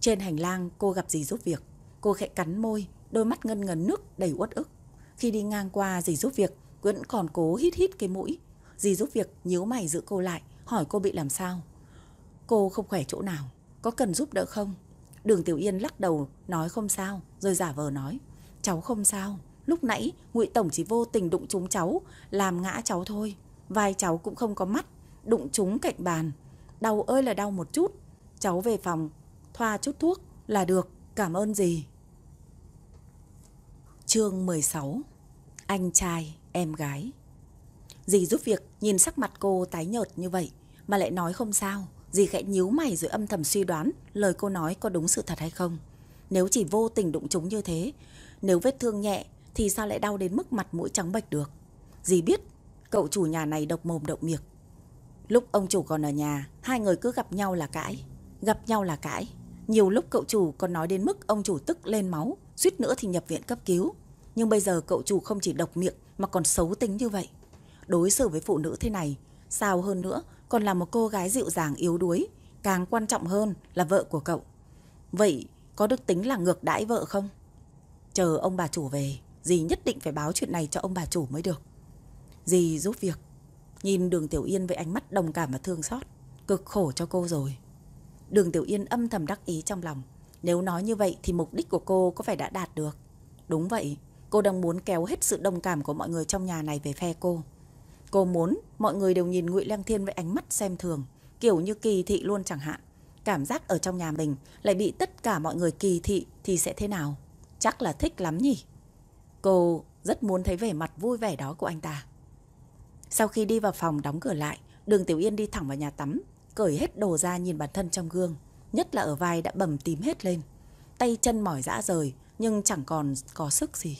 Trên hành lang cô gặp dì giúp việc. Cô khẽ cắn môi, đôi mắt ngân ngấn nước đầy uất ức. Khi đi ngang qua dì giúp việc, vẫn còn cố hít hít cái mũi. Dì giúp việc nhíu mày giữ cô lại, hỏi cô bị làm sao. Cô không khỏe chỗ nào, có cần giúp đỡ không? Đường Tiểu Yên lắc đầu nói không sao, rồi giả vờ nói. Cháu không sao, lúc nãy ngụy Tổng chỉ vô tình đụng trúng cháu, làm ngã cháu thôi. Vai cháu cũng không có mắt, đụng trúng cạnh bàn. Đau ơi là đau một chút. Cháu về phòng, thoa chút thuốc là được, cảm ơn gì. Chương 16 Anh trai, em gái Dì giúp việc nhìn sắc mặt cô tái nhợt như vậy mà lại nói không sao. Dì khẽ nhíu mày rồi âm thầm suy đoán lời cô nói có đúng sự thật hay không. Nếu chỉ vô tình đụng chúng như thế, nếu vết thương nhẹ thì sao lại đau đến mức mặt mũi trắng bệch được. Dì biết cậu chủ nhà này độc mồm độc miệng. Lúc ông chủ còn ở nhà, hai người cứ gặp nhau là cãi. Gặp nhau là cãi. Nhiều lúc cậu chủ còn nói đến mức ông chủ tức lên máu, suýt nữa thì nhập viện cấp cứu. Nhưng bây giờ cậu chủ không chỉ độc miệng mà còn xấu tính như vậy. Đối xử với phụ nữ thế này, sao hơn nữa còn là một cô gái dịu dàng yếu đuối, càng quan trọng hơn là vợ của cậu. Vậy có được tính là ngược đãi vợ không? Chờ ông bà chủ về, dì nhất định phải báo chuyện này cho ông bà chủ mới được. Dì giúp việc. Nhìn đường Tiểu Yên với ánh mắt đồng cảm và thương xót. Cực khổ cho cô rồi. Đường Tiểu Yên âm thầm đắc ý trong lòng. Nếu nói như vậy thì mục đích của cô có phải đã đạt được? Đúng vậy, cô đang muốn kéo hết sự đồng cảm của mọi người trong nhà này về phe cô. Cô muốn mọi người đều nhìn Ngụy Lăng Thiên với ánh mắt xem thường, kiểu như kỳ thị luôn chẳng hạn. Cảm giác ở trong nhà mình lại bị tất cả mọi người kỳ thị thì sẽ thế nào? Chắc là thích lắm nhỉ? Cô rất muốn thấy vẻ mặt vui vẻ đó của anh ta. Sau khi đi vào phòng đóng cửa lại, đường Tiểu Yên đi thẳng vào nhà tắm, cởi hết đồ ra nhìn bản thân trong gương. Nhất là ở vai đã bầm tím hết lên. Tay chân mỏi dã rời, nhưng chẳng còn có sức gì.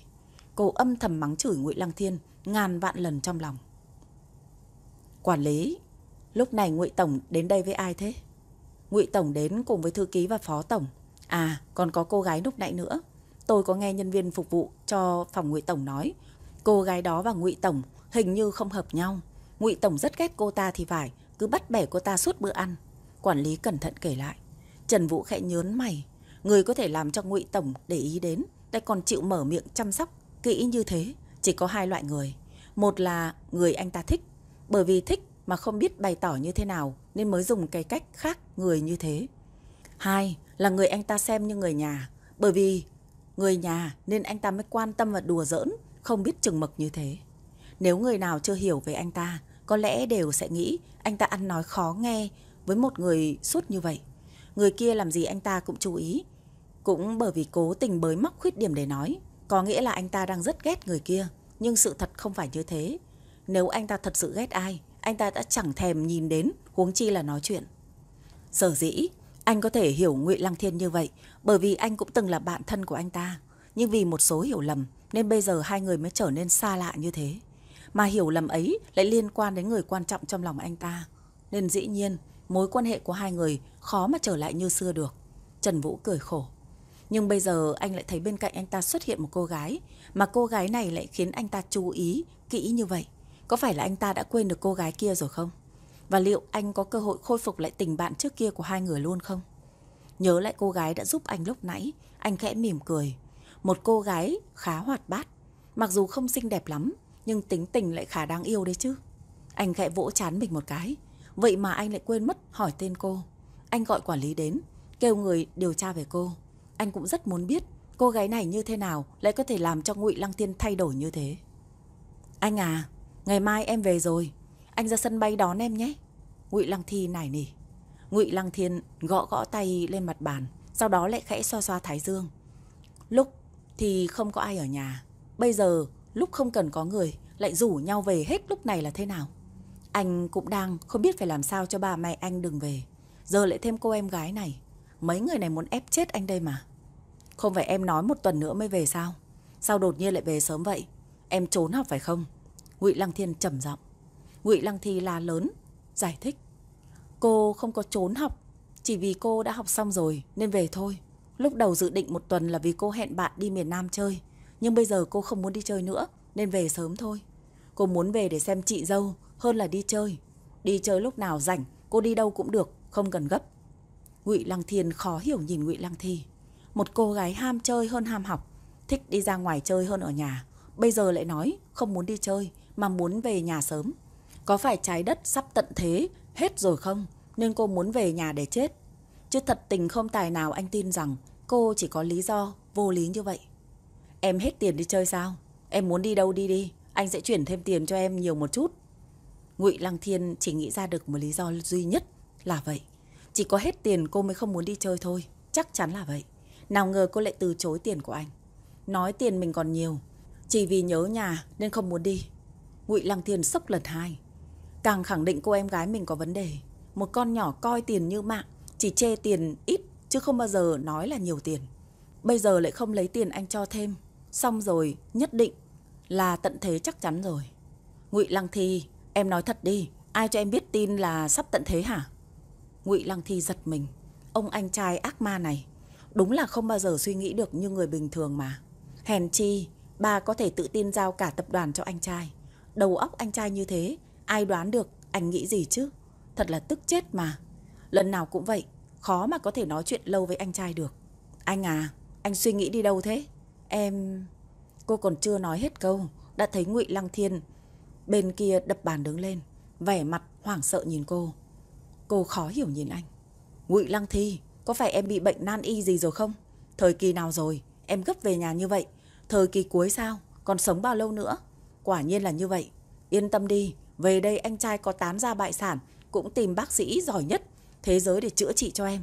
Cô âm thầm mắng chửi Ngụy Lăng Thiên ngàn vạn lần trong lòng. Quản lý, lúc này Ngụy Tổng đến đây với ai thế? Ngụy Tổng đến cùng với thư ký và phó tổng. À, còn có cô gái lúc nãy nữa. Tôi có nghe nhân viên phục vụ cho phòng Ngụy Tổng nói, cô gái đó và Ngụy Tổng hình như không hợp nhau. Ngụy Tổng rất ghét cô ta thì phải, cứ bắt bẻ cô ta suốt bữa ăn. Quản lý cẩn thận kể lại. Trần Vũ khẽ nhớn mày, người có thể làm cho Ngụy Tổng để ý đến, lại còn chịu mở miệng chăm sóc kỹ như thế, chỉ có hai loại người. Một là người anh ta thích, bởi vì thích mà không biết bày tỏ như thế nào nên mới dùng cái cách khác người như thế. Hai là người anh ta xem như người nhà, bởi vì người nhà nên anh ta mới quan tâm và đùa giỡn, không biết chừng mực như thế. Nếu người nào chưa hiểu về anh ta, có lẽ đều sẽ nghĩ anh ta ăn nói khó nghe với một người suốt như vậy. Người kia làm gì anh ta cũng chú ý. Cũng bởi vì cố tình bới móc khuyết điểm để nói, có nghĩa là anh ta đang rất ghét người kia. Nhưng sự thật không phải như thế. Nếu anh ta thật sự ghét ai, anh ta đã chẳng thèm nhìn đến, huống chi là nói chuyện. Sở dĩ, anh có thể hiểu Ngụy Lăng Thiên như vậy, bởi vì anh cũng từng là bạn thân của anh ta. Nhưng vì một số hiểu lầm, nên bây giờ hai người mới trở nên xa lạ như thế. Mà hiểu lầm ấy lại liên quan đến người quan trọng trong lòng anh ta. Nên dĩ nhiên, mối quan hệ của hai người khó mà trở lại như xưa được. Trần Vũ cười khổ. Nhưng bây giờ anh lại thấy bên cạnh anh ta xuất hiện một cô gái, mà cô gái này lại khiến anh ta chú ý kỹ như vậy. Có phải là anh ta đã quên được cô gái kia rồi không? Và liệu anh có cơ hội khôi phục lại tình bạn trước kia của hai người luôn không? Nhớ lại cô gái đã giúp anh lúc nãy, anh khẽ mỉm cười. Một cô gái khá hoạt bát, mặc dù không xinh đẹp lắm, nhưng tính tình lại khá đáng yêu đấy chứ. Anh khẽ vỗ chán mình một cái, vậy mà anh lại quên mất hỏi tên cô. Anh gọi quản lý đến, kêu người điều tra về cô. Anh cũng rất muốn biết cô gái này như thế nào lại có thể làm cho Ngụy Lăng Thiên thay đổi như thế. Anh à, ngày mai em về rồi, anh ra sân bay đón em nhé. Ngụy Lăng Thi nài nỉ. Ngụy Lăng Thiên gõ gõ tay lên mặt bàn, sau đó lại khẽ xoa xoa thái dương. Lúc thì không có ai ở nhà, bây giờ lúc không cần có người lại rủ nhau về hết lúc này là thế nào? Anh cũng đang không biết phải làm sao cho bà mẹ anh đừng về. Giờ lại thêm cô em gái này. Mấy người này muốn ép chết anh đây mà. Không phải em nói một tuần nữa mới về sao? Sao đột nhiên lại về sớm vậy? Em trốn học phải không? Ngụy Lăng Thiên trầm giọng. Ngụy Lăng Thi la lớn, giải thích. Cô không có trốn học, chỉ vì cô đã học xong rồi nên về thôi. Lúc đầu dự định một tuần là vì cô hẹn bạn đi miền Nam chơi. Nhưng bây giờ cô không muốn đi chơi nữa nên về sớm thôi. Cô muốn về để xem chị dâu hơn là đi chơi. Đi chơi lúc nào rảnh, cô đi đâu cũng được, không cần gấp. Ngụy Lăng Thiên khó hiểu nhìn Ngụy Lăng Thi. Một cô gái ham chơi hơn ham học, thích đi ra ngoài chơi hơn ở nhà. Bây giờ lại nói không muốn đi chơi mà muốn về nhà sớm. Có phải trái đất sắp tận thế hết rồi không? Nên cô muốn về nhà để chết. Chứ thật tình không tài nào anh tin rằng cô chỉ có lý do vô lý như vậy. Em hết tiền đi chơi sao? Em muốn đi đâu đi đi, anh sẽ chuyển thêm tiền cho em nhiều một chút. Ngụy Lăng Thiên chỉ nghĩ ra được một lý do duy nhất là vậy. Chỉ có hết tiền cô mới không muốn đi chơi thôi, chắc chắn là vậy. Nào ngờ cô lại từ chối tiền của anh. Nói tiền mình còn nhiều, chỉ vì nhớ nhà nên không muốn đi. Ngụy Lăng Thiên sốc lần hai. Càng khẳng định cô em gái mình có vấn đề. Một con nhỏ coi tiền như mạng, chỉ chê tiền ít chứ không bao giờ nói là nhiều tiền. Bây giờ lại không lấy tiền anh cho thêm. Xong rồi, nhất định là tận thế chắc chắn rồi. Ngụy Lăng Thi, em nói thật đi, ai cho em biết tin là sắp tận thế hả? Ngụy Lăng Thi giật mình. Ông anh trai ác ma này, đúng là không bao giờ suy nghĩ được như người bình thường mà. Hèn chi, bà có thể tự tin giao cả tập đoàn cho anh trai. Đầu óc anh trai như thế, ai đoán được anh nghĩ gì chứ? Thật là tức chết mà. Lần nào cũng vậy, khó mà có thể nói chuyện lâu với anh trai được. Anh à, anh suy nghĩ đi đâu thế? Em... Cô còn chưa nói hết câu, đã thấy ngụy Lăng Thiên bên kia đập bàn đứng lên, vẻ mặt hoảng sợ nhìn cô. Cô khó hiểu nhìn anh. Ngụy Lăng Thi, có phải em bị bệnh nan y gì rồi không? Thời kỳ nào rồi? Em gấp về nhà như vậy. Thời kỳ cuối sao? Còn sống bao lâu nữa? Quả nhiên là như vậy. Yên tâm đi, về đây anh trai có tán ra bại sản, cũng tìm bác sĩ giỏi nhất thế giới để chữa trị cho em.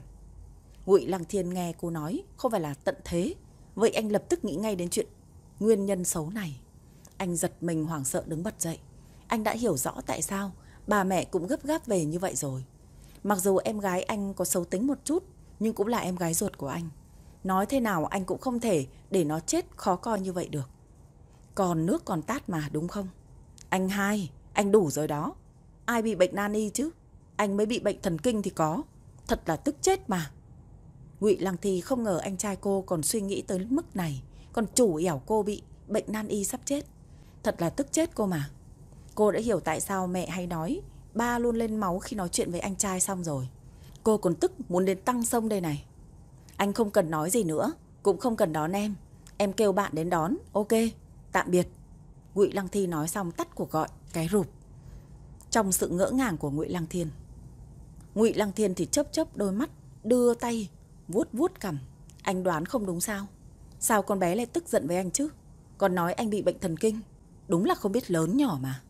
Ngụy Lăng Thiên nghe cô nói không phải là tận thế, vậy anh lập tức nghĩ ngay đến chuyện nguyên nhân xấu này. Anh giật mình hoảng sợ đứng bật dậy. Anh đã hiểu rõ tại sao bà mẹ cũng gấp gáp về như vậy rồi. Mặc dù em gái anh có xấu tính một chút, nhưng cũng là em gái ruột của anh. Nói thế nào anh cũng không thể để nó chết khó coi như vậy được. Còn nước còn tát mà đúng không? Anh hai, anh đủ rồi đó. Ai bị bệnh nan y chứ? Anh mới bị bệnh thần kinh thì có. Thật là tức chết mà. Ngụy Lăng Thi không ngờ anh trai cô còn suy nghĩ tới mức này. Còn chủ ẻo cô bị bệnh nan y sắp chết. Thật là tức chết cô mà. Cô đã hiểu tại sao mẹ hay nói ba luôn lên máu khi nói chuyện với anh trai xong rồi. Cô còn tức muốn đến tăng sông đây này. Anh không cần nói gì nữa, cũng không cần đón em. Em kêu bạn đến đón, ok, tạm biệt. Ngụy Lăng Thi nói xong tắt cuộc gọi, cái rụp. Trong sự ngỡ ngàng của Ngụy Lăng Thiên. Ngụy Lăng Thiên thì chớp chớp đôi mắt, đưa tay, vuốt vuốt cằm. Anh đoán không đúng sao? Sao con bé lại tức giận với anh chứ? Còn nói anh bị bệnh thần kinh. Đúng là không biết lớn nhỏ mà.